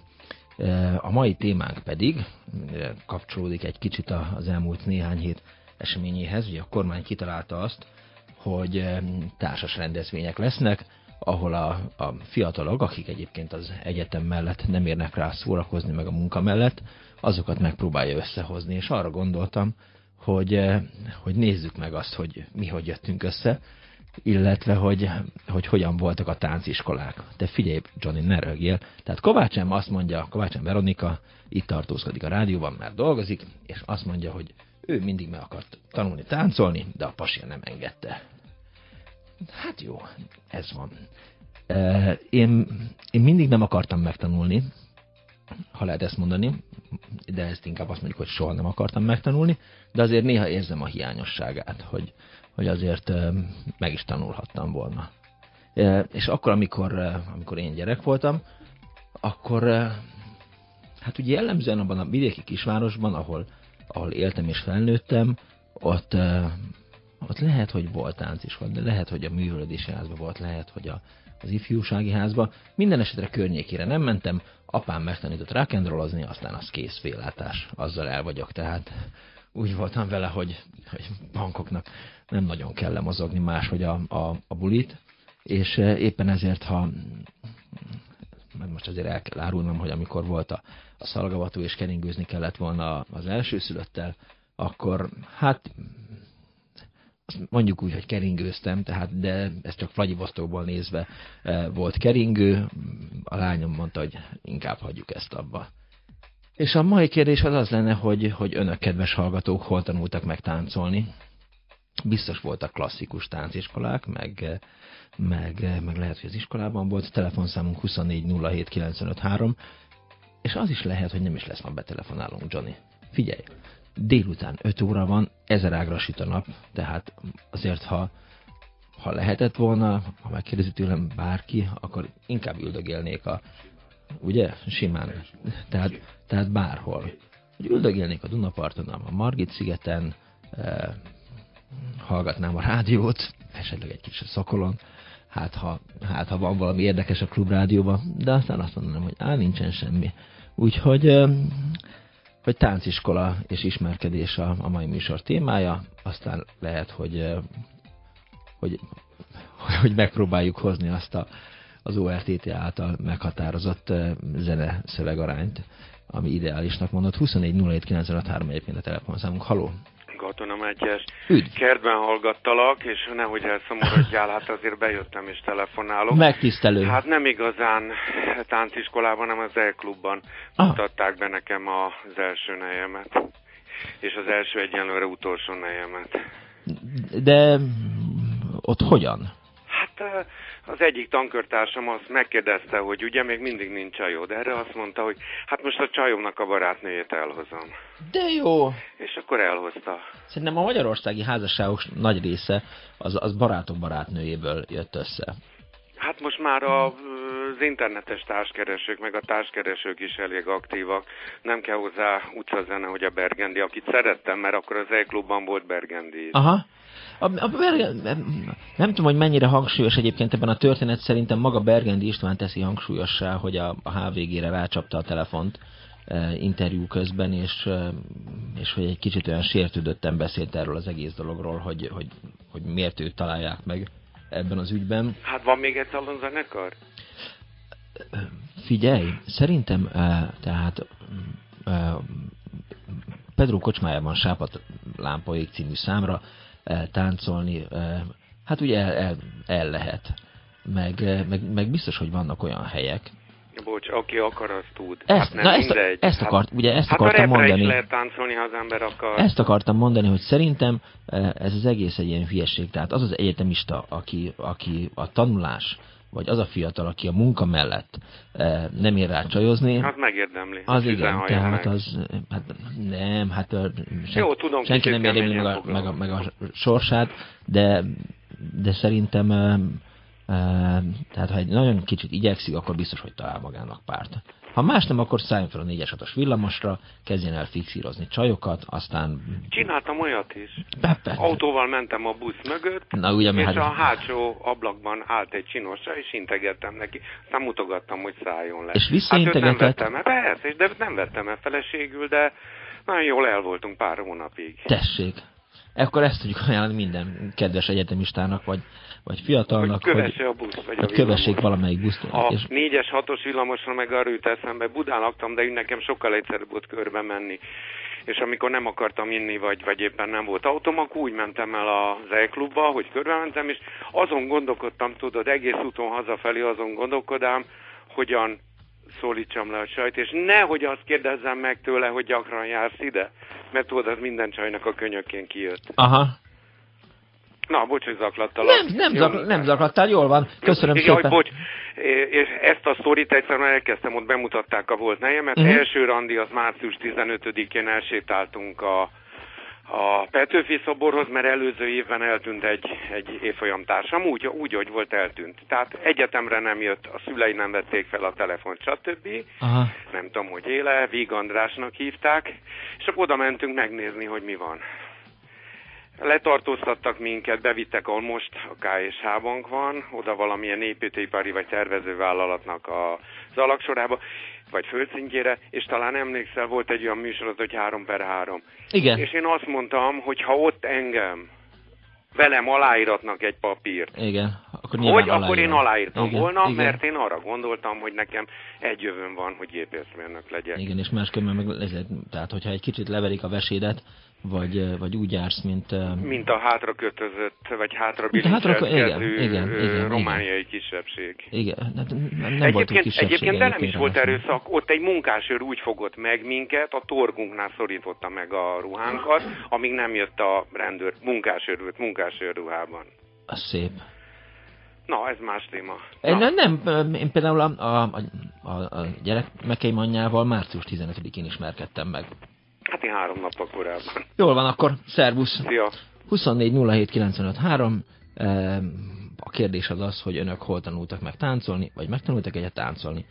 Speaker 2: E, a mai témánk pedig e, kapcsolódik egy kicsit az elmúlt néhány hét eseményéhez. Ugye a kormány kitalálta azt, hogy társas rendezvények lesznek, ahol a, a fiatalok, akik egyébként az egyetem mellett nem érnek rá szórakozni meg a munka mellett, azokat megpróbálja összehozni, és arra gondoltam, hogy, hogy nézzük meg azt, hogy mi hogy jöttünk össze, illetve hogy, hogy hogyan voltak a tánciskolák. De figyelj, Johnny, ne rögjél. Tehát Kovács M. azt mondja, Kovács M. Veronika itt tartózkodik a rádióban, mert dolgozik, és azt mondja, hogy ő mindig meg akart tanulni táncolni, de a pasia nem engedte. Hát jó, ez van. Én, én mindig nem akartam megtanulni, ha lehet ezt mondani, de ezt inkább azt mondjuk, hogy soha nem akartam megtanulni, de azért néha érzem a hiányosságát, hogy, hogy azért meg is tanulhattam volna. És akkor, amikor, amikor én gyerek voltam, akkor hát ugye jellemzően abban a vidéki kisvárosban, ahol, ahol éltem és felnőttem, ott, ott lehet, hogy volt tánc is volt, de lehet, hogy a művelődési házban volt, lehet, hogy a, az ifjúsági házba. Minden esetre környékére nem mentem, apám megtanított rákendrolozni, aztán az kész félátás, azzal el vagyok, tehát úgy voltam vele, hogy, hogy bankoknak nem nagyon kell lemozogni máshogy a, a, a bulit, és éppen ezért, ha meg most azért el kell árulnom, hogy amikor volt a, a szalagavató és keringőzni kellett volna az elsőszülöttel, akkor hát mondjuk úgy, hogy keringőztem, tehát, de ez csak Vladivostokból nézve e, volt keringő. A lányom mondta, hogy inkább hagyjuk ezt abba. És a mai kérdés az az lenne, hogy, hogy önök, kedves hallgatók, hol tanultak meg táncolni. Biztos voltak klasszikus tánciskolák, meg, meg, meg lehet, hogy az iskolában volt. Telefonszámunk 2407953, és az is lehet, hogy nem is lesz ma betelefonálunk, Johnny. Figyelj, délután 5 óra van, ezer ágra a nap, tehát azért, ha, ha lehetett volna, ha megkérdezi tőlem bárki, akkor inkább üldögélnék a, ugye, simán, tehát, tehát bárhol. Hogy üldögélnék a Dunaparton, a Margit szigeten, eh, hallgatnám a rádiót, esetleg egy kicsit szokolon, hát ha, hát ha van valami érdekes a klubrádióban, de aztán azt mondanám, hogy á, nincsen semmi. Úgyhogy eh, hogy tánciskola és ismerkedés a, a mai műsor témája, aztán lehet, hogy, hogy, hogy megpróbáljuk hozni azt a, az ORTT által meghatározott zene szövegarányt, ami ideálisnak mondott. 24 egyébként a telefonszámunk. Haló!
Speaker 18: Katona Mátyás. Kertben hallgattalak, és nehogy elszomorodjál, hát azért bejöttem és telefonálok.
Speaker 2: Megtisztelő.
Speaker 18: Hát nem igazán tánciskolában, hanem az E-klubban ah. mutatták be nekem az első nejemet. És az első egyenlőre utolsó nejemet.
Speaker 2: De ott hogyan?
Speaker 18: Az egyik tankörtársam azt megkérdezte, hogy ugye még mindig nincs csajod. Erre azt mondta, hogy hát most a csajomnak a barátnőjét elhozom.
Speaker 2: De jó!
Speaker 18: És akkor elhozta.
Speaker 2: Szerintem a magyarországi házasságok nagy része az, az barátok barátnőjéből jött össze.
Speaker 18: Hát most már a, az internetes társkeresők, meg a társkeresők is elég aktívak. Nem kell hozzá utcazene, hogy a Bergendi, akit szerettem, mert akkor az E-klubban volt Bergendi.
Speaker 2: Aha. A, a Bergen, nem tudom, hogy mennyire hangsúlyos egyébként ebben a történet, szerintem maga Bergendi István teszi hangsúlyossá, hogy a, a HVG-re rácsapta a telefont e, interjú közben, és, e, és hogy egy kicsit olyan sértődötten beszélt erről az egész dologról, hogy, hogy, hogy miért őt találják meg ebben az ügyben.
Speaker 18: Hát van még egy zenekar?
Speaker 2: Figyelj, szerintem e, tehát e, Pedro kocsmájában Sápat lámpaik című számra táncolni, hát ugye el, el, el lehet. Meg, meg, meg biztos, hogy vannak olyan helyek,
Speaker 18: Bocs, aki akar, az tud.
Speaker 2: Ezt, hát nem na ezt, ezt, akart, ugye ezt
Speaker 18: hát
Speaker 2: akartam mondani.
Speaker 18: is lehet táncolni, ha az ember akar.
Speaker 2: Ezt akartam mondani, hogy szerintem ez az egész egy ilyen hülyeség. Tehát az az egyetemista, aki, aki a tanulás vagy az a fiatal, aki a munka mellett e, nem ér rá csajozni.
Speaker 18: Hát megérdemli.
Speaker 2: Az igen, tehát meg. az, hát nem, hát sen, Jó, tudom, senki nem érdemli meg a, meg, a, meg a sorsát, de, de szerintem e, e, tehát ha egy nagyon kicsit igyekszik, akkor biztos, hogy talál magának párt. Ha más nem, akkor szálljon fel a 4-es 6 villamosra, kezdjen el fixírozni csajokat, aztán...
Speaker 18: Csináltam olyat is. Bepe. Autóval mentem a busz mögött,
Speaker 2: Na, ugye,
Speaker 18: és
Speaker 2: hát...
Speaker 18: a hátsó ablakban állt egy csinosra, és integettem neki. Aztán mutogattam, hogy szálljon le.
Speaker 2: És visszaintegetett? Hát
Speaker 18: nem vettem el, persze, de nem vettem el feleségül, de nagyon jól el voltunk pár hónapig.
Speaker 2: Tessék. Akkor ezt tudjuk ajánlani minden kedves egyetemistának, vagy, vagy fiatalnak, hogy,
Speaker 18: kövesse a busz, vagy
Speaker 2: hogy kövessék valamelyik buszt.
Speaker 18: A és... négyes, hatos villamosra meg arra jut eszembe, Budán laktam, de nekem sokkal egyszerűbb volt körbe menni. És amikor nem akartam inni, vagy, vagy éppen nem volt autóm, akkor úgy mentem el az e-klubba, hogy körbe mentem, és azon gondolkodtam, tudod, egész úton hazafelé azon gondolkodám, hogyan szólítsam le a csajt, és nehogy azt kérdezzem meg tőle, hogy gyakran jársz ide, mert tudod, az minden csajnak a könyökén kijött.
Speaker 2: Aha.
Speaker 18: Na, bocs, hogy zaklattal.
Speaker 2: Nem, nem, zak, nem zaklattál, jól van. Köszönöm
Speaker 18: jó,
Speaker 2: szépen.
Speaker 18: Jaj, bocs, és ezt a sztorit egyszer már elkezdtem, ott bemutatták a volt nejemet. Uh-huh. Első randi az március 15-én elsétáltunk a a Petőfi szoborhoz, mert előző évben eltűnt egy, egy évfolyam társam, úgy, úgy, hogy volt eltűnt. Tehát egyetemre nem jött, a szülei nem vették fel a telefont, stb. Aha. Nem tudom, hogy éle, Víg Andrásnak hívták, és akkor oda mentünk megnézni, hogy mi van. Letartóztattak minket, bevittek, ahol most a KSH bank van, oda valamilyen építőipari vagy tervezővállalatnak az alaksorába, vagy földszintjére, és talán emlékszel, volt egy olyan műsorod, hogy 3 per 3.
Speaker 2: Igen.
Speaker 18: És én azt mondtam, hogy ha ott engem velem aláíratnak egy papírt.
Speaker 2: Igen. Akkor
Speaker 18: hogy akkor én aláírtam igen, volna, igen. mert én arra gondoltam, hogy nekem egy jövőm van, hogy gépészmérnök legyek.
Speaker 2: Igen, és máskülönben meg, tehát hogyha egy kicsit leverik a vesédet, vagy, vagy úgy jársz, mint...
Speaker 18: Mint a hátra kötözött, vagy hátra bilincselkező
Speaker 2: igen, igen,
Speaker 18: romániai igen. kisebbség.
Speaker 2: Igen, hát nem
Speaker 18: egyébként,
Speaker 2: kisebbség.
Speaker 18: Egyébként de nem is volt erőszak, ott egy munkásőr úgy fogott meg minket, a torgunknál szorította meg a ruhánkat, amíg nem jött a rendőr, munkásőr volt, munkásőr ruhában.
Speaker 2: A szép.
Speaker 18: Na, ez más téma.
Speaker 2: Na. Nem, nem, én például a, a, a, a gyermekeim anyjával március 15-én ismerkedtem meg.
Speaker 18: Hát én három nappal korábban.
Speaker 2: Jól van, akkor szervusz.
Speaker 18: Szia.
Speaker 2: 24 A kérdés az az, hogy önök hol tanultak meg táncolni, vagy megtanultak egyet táncolni,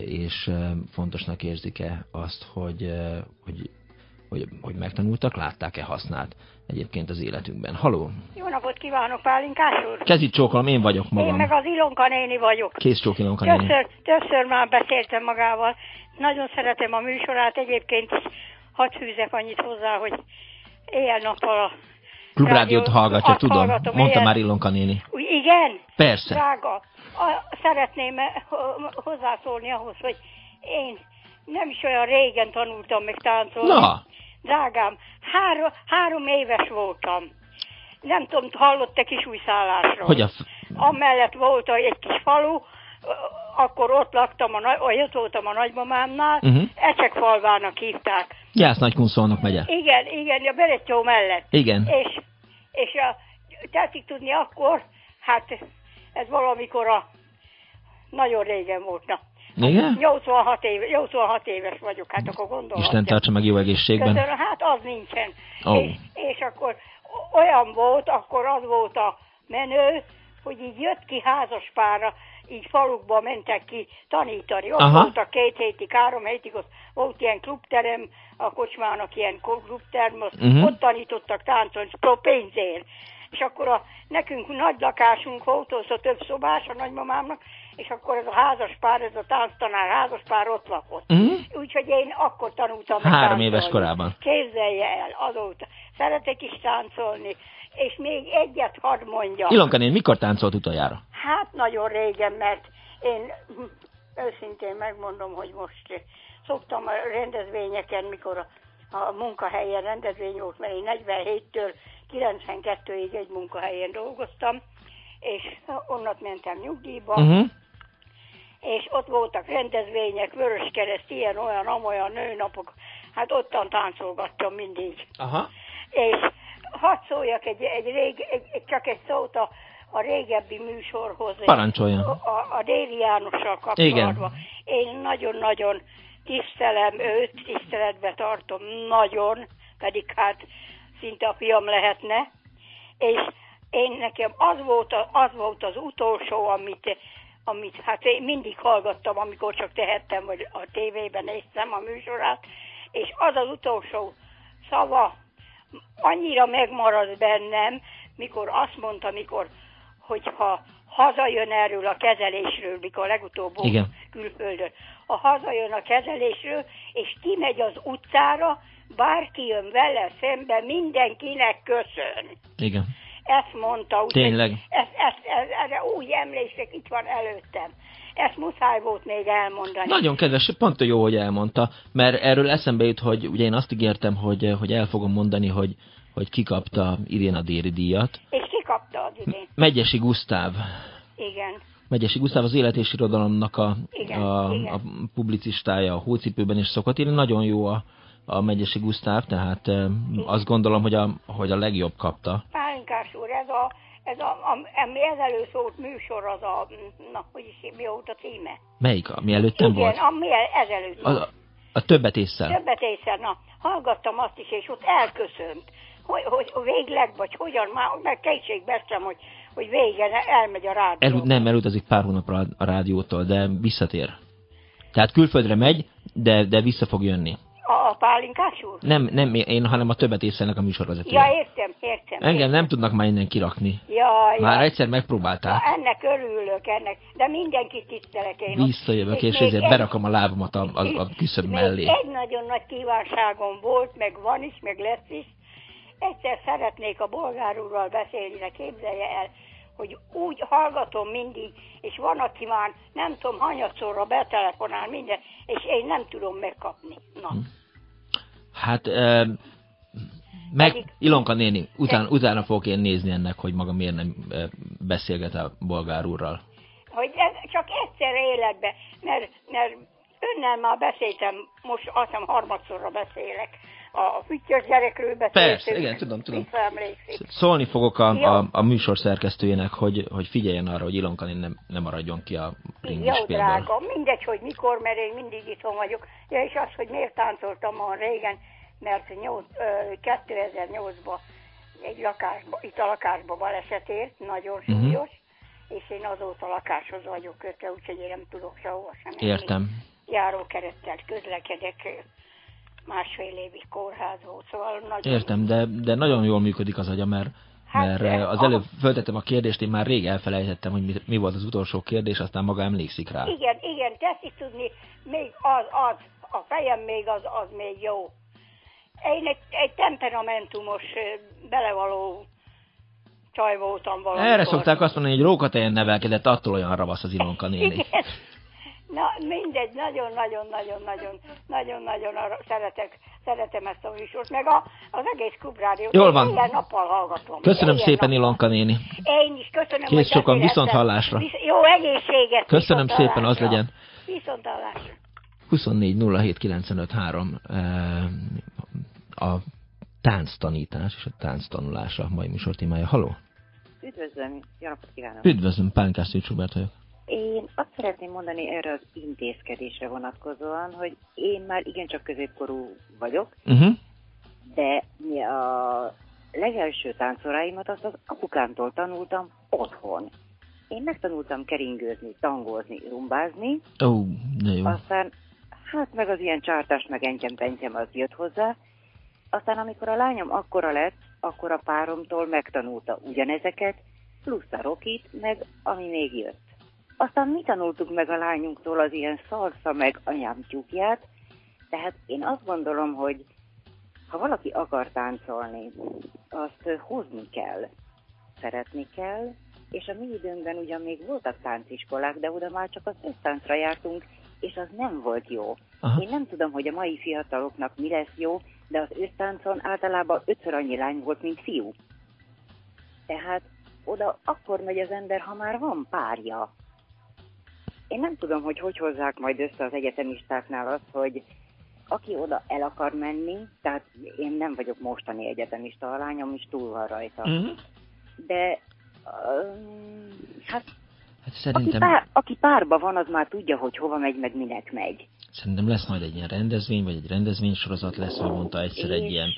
Speaker 2: és fontosnak érzik-e azt, hogy, hogy, hogy, hogy megtanultak, látták-e használt egyébként az életünkben. Haló!
Speaker 19: Jó napot kívánok, Pálinkás úr!
Speaker 2: Kezit csókolom, én vagyok magam.
Speaker 19: Én meg az Ilonka néni vagyok.
Speaker 2: Kész csók Ilonka néni.
Speaker 19: Többször, többször már beszéltem magával. Nagyon szeretem a műsorát, egyébként is hadd fűzek annyit hozzá, hogy éjjel-nappal a
Speaker 2: Klubrádiót hallgatja, tudom. Hallgatom, Mondta már Ilonka néni.
Speaker 19: Igen?
Speaker 2: Persze.
Speaker 19: Drága, a, szeretném eh, hozzászólni ahhoz, hogy én nem is olyan régen tanultam meg táncolni.
Speaker 2: Na.
Speaker 19: Drágám, három, három éves voltam. Nem tudom, hallott-e kis új szállásról.
Speaker 2: Hogy a...
Speaker 19: Amellett volt egy kis falu, akkor ott laktam, a, ott voltam a nagymamámnál, uh-huh. Ecsekfalvának hívták.
Speaker 2: Jász Nagykunszolnok megye.
Speaker 19: Igen, igen, a Berettyó mellett.
Speaker 2: Igen.
Speaker 19: És, és a, tetszik tudni akkor, hát ez valamikor a nagyon régen volt, na.
Speaker 2: Igen?
Speaker 19: 86, éve, 86 éves vagyok, hát akkor gondolom.
Speaker 2: Isten tartsa meg jó egészségben.
Speaker 19: Köszönöm, hát az nincsen.
Speaker 2: Oh.
Speaker 19: És, és akkor olyan volt, akkor az volt a menő, hogy így jött ki házaspára, így falukba mentek ki tanítani. Ott Aha. voltak két hétig, három hétig, ott volt ilyen klubterem, a kocsmának ilyen klubterm, uh-huh. ott tanítottak táncolni, pénzért. És akkor a, nekünk nagy lakásunk volt, az a több szobás a nagymamámnak, és akkor ez a házas pár, ez a tánctanár házas pár ott lakott. Uh-huh. Úgyhogy én akkor tanultam
Speaker 2: Három éves korában.
Speaker 19: Képzelje el, azóta. Szeretek is táncolni, és még egyet hadd mondjam.
Speaker 2: Ilonka én mikor táncolt utoljára?
Speaker 19: Hát nagyon régen, mert én őszintén megmondom, hogy most szoktam a rendezvényeken, mikor a, a munkahelyen rendezvény volt, mert én 47-től 92-ig egy munkahelyen dolgoztam, és onnat mentem nyugdíjba, uh-huh. és ott voltak rendezvények, Vöröskereszt, ilyen, olyan, amolyan nőnapok, hát ottan táncolgattam mindig.
Speaker 2: Aha.
Speaker 19: És hadd szóljak egy, egy rég, egy, egy, csak egy szót a, a régebbi műsorhoz.
Speaker 2: Parancsoljon.
Speaker 19: A, a Déri Jánossal kapcsolatban. Igen. Én nagyon-nagyon tisztelem őt, tiszteletbe tartom, nagyon, pedig hát szinte a fiam lehetne, és én nekem az volt, a, az volt az utolsó, amit, amit hát én mindig hallgattam, amikor csak tehettem, vagy a tévében néztem a műsorát, és az az utolsó szava annyira megmarad bennem, mikor azt mondta, mikor, hogyha hazajön erről a kezelésről, mikor legutóbb
Speaker 2: Igen.
Speaker 19: külföldön. Ha hazajön a kezelésről, és kimegy az utcára, bárki jön vele szembe, mindenkinek köszön.
Speaker 2: Igen.
Speaker 19: Ezt mondta. Úgy,
Speaker 2: Tényleg.
Speaker 19: Ez, ez, ez, erre úgy emlékszek, itt van előttem. Ezt muszáj volt még elmondani.
Speaker 2: Nagyon kedves, pont jó, hogy elmondta, mert erről eszembe jut, hogy ugye én azt ígértem, hogy, hogy el fogom mondani, hogy, hogy kikapta Iréna Déri díjat.
Speaker 19: És kikapta az idén?
Speaker 2: Megyesi Gusztáv.
Speaker 19: Igen.
Speaker 2: Megyesi Gusztáv az élet és irodalomnak a,
Speaker 19: igen,
Speaker 2: a,
Speaker 19: igen.
Speaker 2: a publicistája, a hócipőben is szokott írni. Nagyon jó a, a Megyesi Gusztáv, tehát igen. azt gondolom, hogy a, hogy a legjobb kapta.
Speaker 19: Pálinkás úr, ez a, ez a, a, ami ezelőtt szólt műsor, az a, na, hogy is, mi volt a címe?
Speaker 2: Melyik? Ami előttem
Speaker 19: Igen,
Speaker 2: volt?
Speaker 19: ami ezelőtt
Speaker 2: A, a, a többet észre.
Speaker 19: Többet észre, na, hallgattam azt is, és ott elköszönt. Hogy, hogy végleg, vagy hogyan, már meg kétségbe estem, hogy, hogy vége, elmegy a rádió.
Speaker 2: El, nem, elutazik pár hónapra a rádiótól, de visszatér. Tehát külföldre megy, de, de vissza fog jönni.
Speaker 19: A, pálinkás úr?
Speaker 2: Nem, nem én, hanem a többet észrenek a műsorvezetője.
Speaker 19: Ja, értem, értem.
Speaker 2: Engem
Speaker 19: értem.
Speaker 2: nem tudnak már innen kirakni.
Speaker 19: Ja,
Speaker 2: Már
Speaker 19: ja.
Speaker 2: egyszer megpróbálták.
Speaker 19: Na, ennek örülök, ennek, de mindenkit tisztelek én.
Speaker 2: Visszajövök, és, és ezért
Speaker 19: egy-
Speaker 2: berakom a lábamat a, a, a küszöb mellé.
Speaker 19: egy nagyon nagy kívánságom volt, meg van is, meg lesz is. Egyszer szeretnék a bolgár úrral beszélni, de képzelje el, hogy úgy hallgatom mindig, és van, aki már nem tudom, hanyatszorra betelefonál minden, és én nem tudom megkapni. Na,
Speaker 2: Hát, e, meg Ilonka néni, után, utána fogok én nézni ennek, hogy maga miért nem beszélget a bolgár úrral.
Speaker 19: hogy ez csak egyszer életbe, mert, mert önnel már beszéltem, most azt hiszem harmadszorra beszélek. A füttyös gyerekről beszéltünk.
Speaker 2: Persze, igen, tudom, tudom. Szólni fogok a, a, a műsor szerkesztőjének, hogy, hogy figyeljen arra, hogy Ilonka néni nem, nem maradjon ki a ringis
Speaker 19: Jó, drága, mindegy, hogy mikor, mert én mindig itthon vagyok. Ja, és az, hogy miért táncoltam olyan régen, mert 8, ö, 2008-ban egy lakásba, itt a lakásba baleset ért, nagyon
Speaker 2: Mhm.
Speaker 19: súlyos, és én azóta lakáshoz vagyok kötve, úgyhogy én nem tudok sehova sem.
Speaker 2: Értem.
Speaker 19: Járókerettel közlekedek, másfél évig kórház volt, szóval nagyon...
Speaker 2: Értem, de, de nagyon jól működik az agya, mert,
Speaker 19: Hát,
Speaker 2: mert eh, az
Speaker 19: a-
Speaker 2: előbb föltettem a kérdést, én már rég elfelejtettem, hogy mi, mi volt az utolsó kérdés, aztán maga emlékszik rá.
Speaker 19: Igen, igen, teszik tudni, még az, az, a fejem még az, az még jó. Én egy, egy temperamentumos, ö, belevaló csaj voltam valamikor.
Speaker 2: Erre szokták azt mondani, hogy rókatejen nevelkedett, attól olyan ravasz az Ilonka néni.
Speaker 19: Igen. Na, mindegy, nagyon-nagyon-nagyon-nagyon, nagyon-nagyon arra szeretek, szeretem ezt a műsort, meg a, az egész klubrádiót.
Speaker 2: Jól van.
Speaker 19: Ilyen nappal hallgatom.
Speaker 2: Köszönöm
Speaker 19: Ilyen
Speaker 2: szépen,
Speaker 19: nappal.
Speaker 2: Ilonka néni.
Speaker 19: Én is köszönöm,
Speaker 2: Kész sokan, viszont hallásra.
Speaker 19: Visz, jó egészséget.
Speaker 2: Köszönöm szépen, az legyen.
Speaker 19: Viszont hallásra.
Speaker 2: 24 07 953 eh, a tánctanítás és a tánctanulás a mai műsor témája. Haló?
Speaker 1: Üdvözlöm, jó napot kívánok!
Speaker 2: Üdvözlöm, Pálinkás Szűcs vagyok.
Speaker 1: Én azt szeretném mondani erre az intézkedésre vonatkozóan, hogy én már igencsak középkorú vagyok,
Speaker 2: Uh-huh.
Speaker 1: de a legelső táncoráimat azt az apukámtól tanultam otthon. Én megtanultam keringőzni, tangózni, rumbázni,
Speaker 2: Ó, de jó.
Speaker 1: aztán hát meg az ilyen csártás, meg entyem az jött hozzá. Aztán amikor a lányom akkora lett, akkor a páromtól megtanulta ugyanezeket, plusz a rokit, meg ami még jött. Aztán mi tanultuk meg a lányunktól az ilyen szalsza, meg anyám tyúkját, tehát én azt gondolom, hogy ha valaki akar táncolni, azt hozni kell, szeretni kell, és a mi időnkben ugyan még voltak tánciskolák, de oda már csak az össztáncra jártunk, és az nem volt jó.
Speaker 2: Aha.
Speaker 1: Én nem tudom, hogy a mai fiataloknak mi lesz jó, de az össztáncon általában ötször annyi lány volt, mint fiú. Tehát oda akkor megy az ember, ha már van párja. Én nem tudom, hogy hogy hozzák majd össze az egyetemistáknál azt, hogy aki oda el akar menni, tehát én nem vagyok mostani egyetemista, a lányom is túl van rajta.
Speaker 2: Mhm.
Speaker 1: De um, hát
Speaker 2: Hát
Speaker 1: aki,
Speaker 2: szerintem,
Speaker 1: pár, aki párba van, az már tudja, hogy hova megy, meg minek megy.
Speaker 2: szerintem lesz majd egy ilyen rendezvény, vagy egy rendezvénysorozat lesz, hogy mondta egyszer egy ilyen,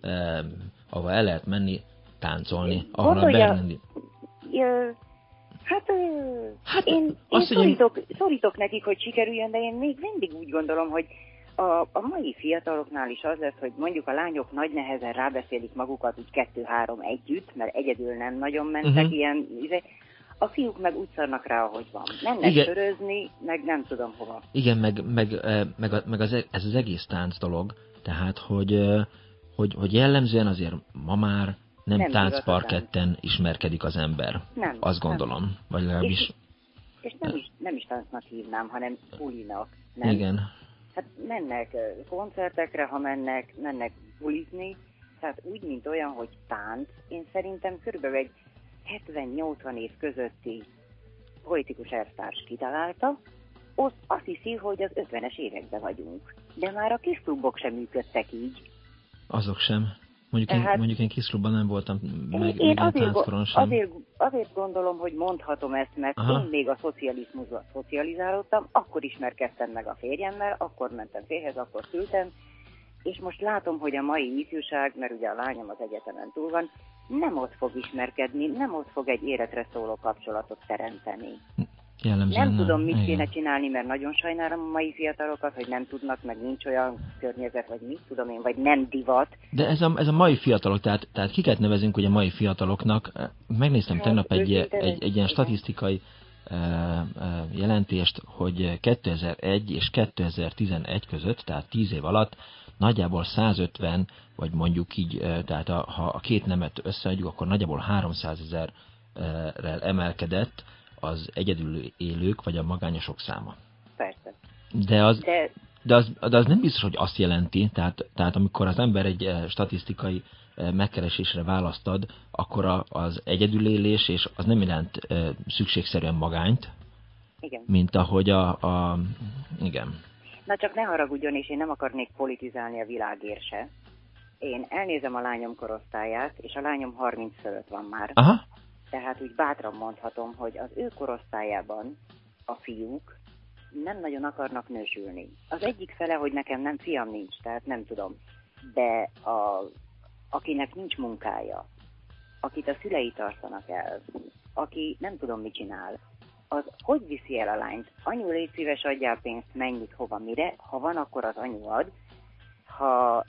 Speaker 2: eh, ahova el lehet menni táncolni, ahol a.
Speaker 1: Ö, hát, hát én, én
Speaker 2: hogy én-
Speaker 1: szorítok, szorítok nekik, hogy sikerüljön, de én még mindig úgy gondolom, hogy a, a mai fiataloknál is az lesz, hogy mondjuk a lányok nagy nehezen rábeszélik magukat úgy kettő-három együtt, mert egyedül nem nagyon mentek uh-huh. ilyen... izé. A fiúk meg úgy szarnak rá, ahogy van. Mennek Igen. sörözni, meg nem tudom hova.
Speaker 2: Igen, meg, meg, meg, meg az, e- ez az egész tánc dolog, tehát, hogy, hogy, hogy jellemzően azért ma már nem, nem táncparketten ismerkedik az ember.
Speaker 1: Nem.
Speaker 2: Azt gondolom. Nem. Vagy legalábbis...
Speaker 1: És, és nem, is, nem is táncnak hívnám, hanem pulinak. Nem?
Speaker 2: Igen.
Speaker 1: Hát mennek koncertekre, ha mennek, mennek bulizni, tehát úgy, mint olyan, hogy tánc, én szerintem körülbelül egy 70-80 év közötti politikus elvtárs kitalálta, azt, azt hiszi, hogy az 50-es években vagyunk. De már a kis klubok sem működtek így.
Speaker 2: Azok sem. Mondjuk, Tehát, én, mondjuk én Kiszlóban nem voltam, meg, én meg azért, sem.
Speaker 1: Azért, azért gondolom, hogy mondhatom ezt, mert Aha. én még a szocializmusban szocializálódtam, akkor ismerkedtem meg a férjemmel, akkor mentem férhez, akkor szültem, és most látom, hogy a mai ifjúság, mert ugye a lányom az egyetemen túl van, nem ott fog ismerkedni, nem ott fog egy életre szóló kapcsolatot teremteni.
Speaker 2: Jellemzően
Speaker 1: nem tudom, mit Igen. kéne csinálni, mert nagyon sajnálom a mai fiatalokat, hogy nem tudnak, meg nincs olyan környezet, vagy mit tudom én, vagy nem divat.
Speaker 2: De ez a, ez a mai fiatalok, tehát, tehát kiket nevezünk a mai fiataloknak? Megnéztem hát, tegnap egy, egy, egy, egy ilyen statisztikai jelentést, hogy 2001 és 2011 között, tehát 10 év alatt nagyjából 150, vagy mondjuk így, tehát a, ha a két nemet összeadjuk, akkor nagyjából 300 ezerrel emelkedett az egyedül élők, vagy a magányosok száma.
Speaker 1: Persze.
Speaker 2: De az, de... De, az, de az nem biztos, hogy azt jelenti, tehát, tehát amikor az ember egy statisztikai megkeresésre választad, akkor az egyedülélés, és az nem jelent szükségszerűen magányt,
Speaker 1: igen.
Speaker 2: mint ahogy a, a... Igen.
Speaker 1: Na csak ne haragudjon, és én nem akarnék politizálni a világért se. Én elnézem a lányom korosztályát, és a lányom 30 fölött van már.
Speaker 2: Aha.
Speaker 1: Tehát úgy bátran mondhatom, hogy az ő korosztályában a fiúk nem nagyon akarnak nősülni. Az egyik fele, hogy nekem nem fiam nincs, tehát nem tudom. De a, akinek nincs munkája, akit a szülei tartanak el, aki nem tudom mit csinál, az hogy viszi el a lányt? Anyu, légy szíves, adjál pénzt, mennyit, hova, mire. Ha van, akkor az anyu ad. Ha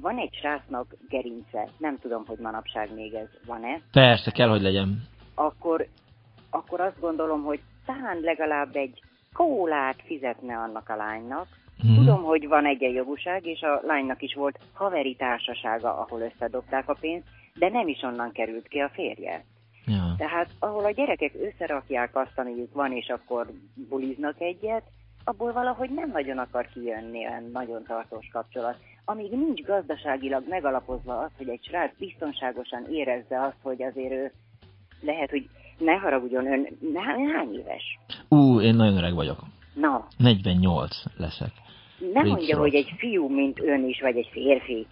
Speaker 1: van egy srácnak gerince, nem tudom, hogy manapság még ez van-e.
Speaker 2: Persze, kell, hogy legyen.
Speaker 1: Akkor, akkor azt gondolom, hogy talán legalább egy kólát fizetne annak a lánynak. Hmm. Tudom, hogy van egyenjogúság, és a lánynak is volt haveri társasága, ahol összedobták a pénzt, de nem is onnan került ki a férje.
Speaker 2: Ja.
Speaker 1: Tehát ahol a gyerekek összerakják azt, amiük van, és akkor buliznak egyet, abból valahogy nem nagyon akar kijönni olyan nagyon tartós kapcsolat. Amíg nincs gazdaságilag megalapozva az, hogy egy srác biztonságosan érezze azt, hogy azért ő lehet, hogy ne haragudjon ön, hány éves?
Speaker 2: Ú, én nagyon öreg vagyok.
Speaker 1: Na.
Speaker 2: 48 leszek.
Speaker 1: Nem mondja, hogy egy fiú, mint ön is, vagy egy férfi,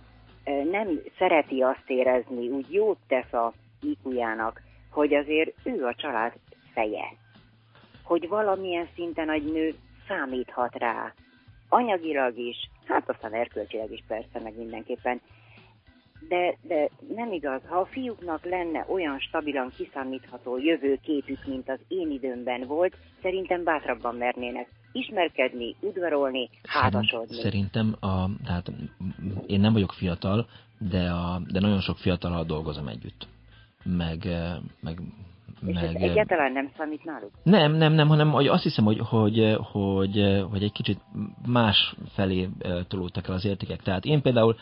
Speaker 1: nem szereti azt érezni, úgy jót tesz a ikujának, hogy azért ő a család feje. Hogy valamilyen szinten egy nő számíthat rá. Anyagilag is, hát aztán erkölcsileg is persze, meg mindenképpen. De, de nem igaz, ha a fiúknak lenne olyan stabilan kiszámítható jövőképük, mint az én időmben volt, szerintem bátrabban mernének ismerkedni, udvarolni, házasodni.
Speaker 2: Szerintem, a, tehát én nem vagyok fiatal, de, a, de nagyon sok fiatalal dolgozom együtt. Meg, meg
Speaker 1: és meg... ez egyáltalán nem számít náluk?
Speaker 2: Nem, nem, nem, hanem hogy azt hiszem, hogy, hogy, hogy, hogy egy kicsit más felé tolódtak el az értékek. Tehát én például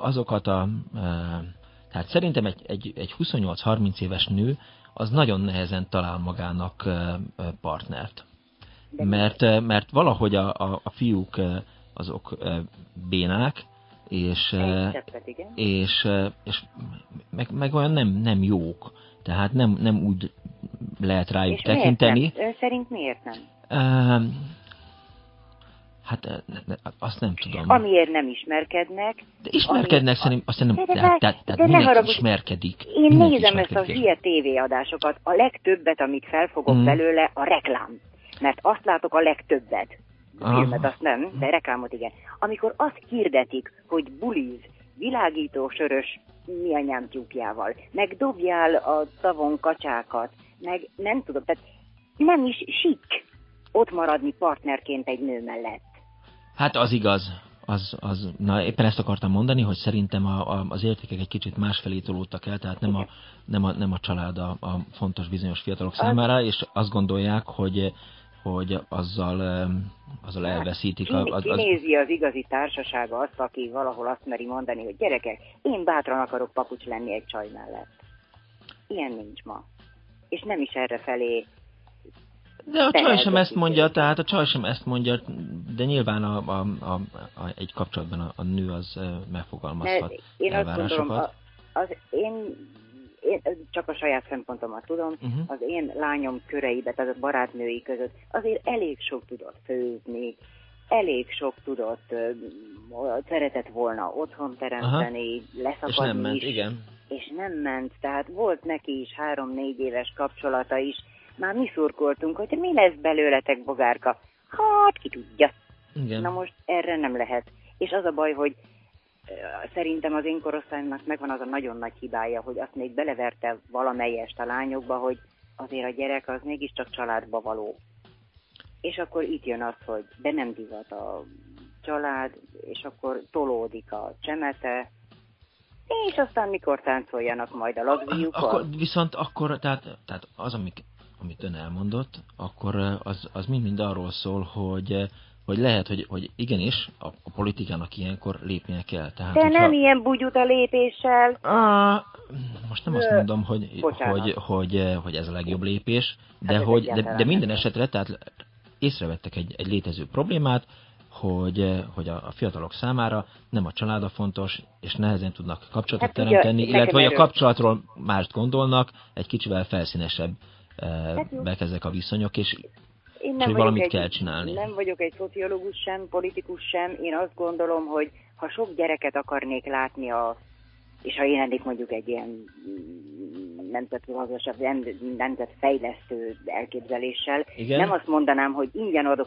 Speaker 2: azokat a... Tehát szerintem egy, egy, egy 28-30 éves nő az nagyon nehezen talál magának partnert. Mert, mert valahogy a, a, a fiúk azok bénák, és, és, és meg, meg olyan nem, nem jók. Tehát nem, nem úgy lehet rájuk
Speaker 1: És
Speaker 2: tekinteni.
Speaker 1: Miért nem? Ön szerint miért nem?
Speaker 2: Uh, hát azt nem tudom.
Speaker 1: Amiért nem ismerkednek.
Speaker 2: De ismerkednek, ami... szerintem, azt nem, de, de, de, de, de mindenki haragud... ismerkedik.
Speaker 1: Én mindenki nézem ezt a hülye tévéadásokat. A legtöbbet, amit felfogok mm. belőle, a reklám. Mert azt látok a legtöbbet. A filmet azt nem, de reklámot igen. Amikor azt hirdetik, hogy buliz, világító sörös mi anyám tyúkjával, meg dobjál a tavon kacsákat, meg nem tudom, tehát nem is sik ott maradni partnerként egy nő mellett.
Speaker 2: Hát az igaz, az, az, na éppen ezt akartam mondani, hogy szerintem a, a, az értékek egy kicsit másfelé tolódtak el, tehát nem a, nem a, nem a család a, a fontos bizonyos fiatalok számára, és azt gondolják, hogy hogy azzal, azzal hát, elveszítik.
Speaker 1: Az, az... Kinézi az igazi társasága azt, aki valahol azt meri mondani, hogy gyerekek, én bátran akarok papucs lenni egy csaj mellett. Ilyen nincs ma. És nem is erre felé
Speaker 2: de a csaj sem ezt mondja, tehát a csaj sem ezt mondja, de nyilván a, a, a, a, egy kapcsolatban a, a nő az megfogalmazhat Mert
Speaker 1: Én azt gondolom, a, az én, én csak a saját szempontomat tudom, uh-huh. az én lányom köreibe, tehát a barátnői között azért elég sok tudott főzni, elég sok tudott, szeretett volna otthon teremteni, Aha. leszakadni és
Speaker 2: nem ment,
Speaker 1: is,
Speaker 2: igen.
Speaker 1: És nem ment, tehát volt neki is három-négy éves kapcsolata is, már mi szurkoltunk, hogy mi lesz belőletek, bogárka. Hát, ki tudja.
Speaker 2: Igen.
Speaker 1: Na most erre nem lehet. És az a baj, hogy szerintem az én korosztálynak megvan az a nagyon nagy hibája, hogy azt még beleverte valamelyest a lányokba, hogy azért a gyerek az mégiscsak családba való. És akkor itt jön az, hogy de nem divat a család, és akkor tolódik a csemete, és aztán mikor táncoljanak majd a lagziukkal?
Speaker 2: Akkor, viszont akkor, tehát, tehát az, amik amit ön elmondott, akkor az, az mind-mind arról szól, hogy hogy lehet, hogy, hogy igenis a, a politikának ilyenkor lépnie kell. Tehát,
Speaker 1: De hogyha... nem ilyen bugyuta lépéssel.
Speaker 2: A, most nem azt mondom, hogy, hogy, hogy, hogy ez a legjobb lépés, de, hát hogy, de, de minden esetre tehát észrevettek egy, egy létező problémát, hogy, hogy a, a fiatalok számára nem a család a fontos, és nehezen tudnak kapcsolatot hát, teremteni, ugye, illetve hogy a kapcsolatról mást gondolnak, egy kicsivel felszínesebb hát ezek a viszonyok, és, én nem és valamit
Speaker 1: egy,
Speaker 2: kell csinálni.
Speaker 1: Nem vagyok egy szociológus sem, politikus sem. Én azt gondolom, hogy ha sok gyereket akarnék látni a és ha én lennék mondjuk egy ilyen mm, nemzetgazdaság, nemzetfejlesztő elképzeléssel, Igen? nem azt mondanám, hogy ingyen adok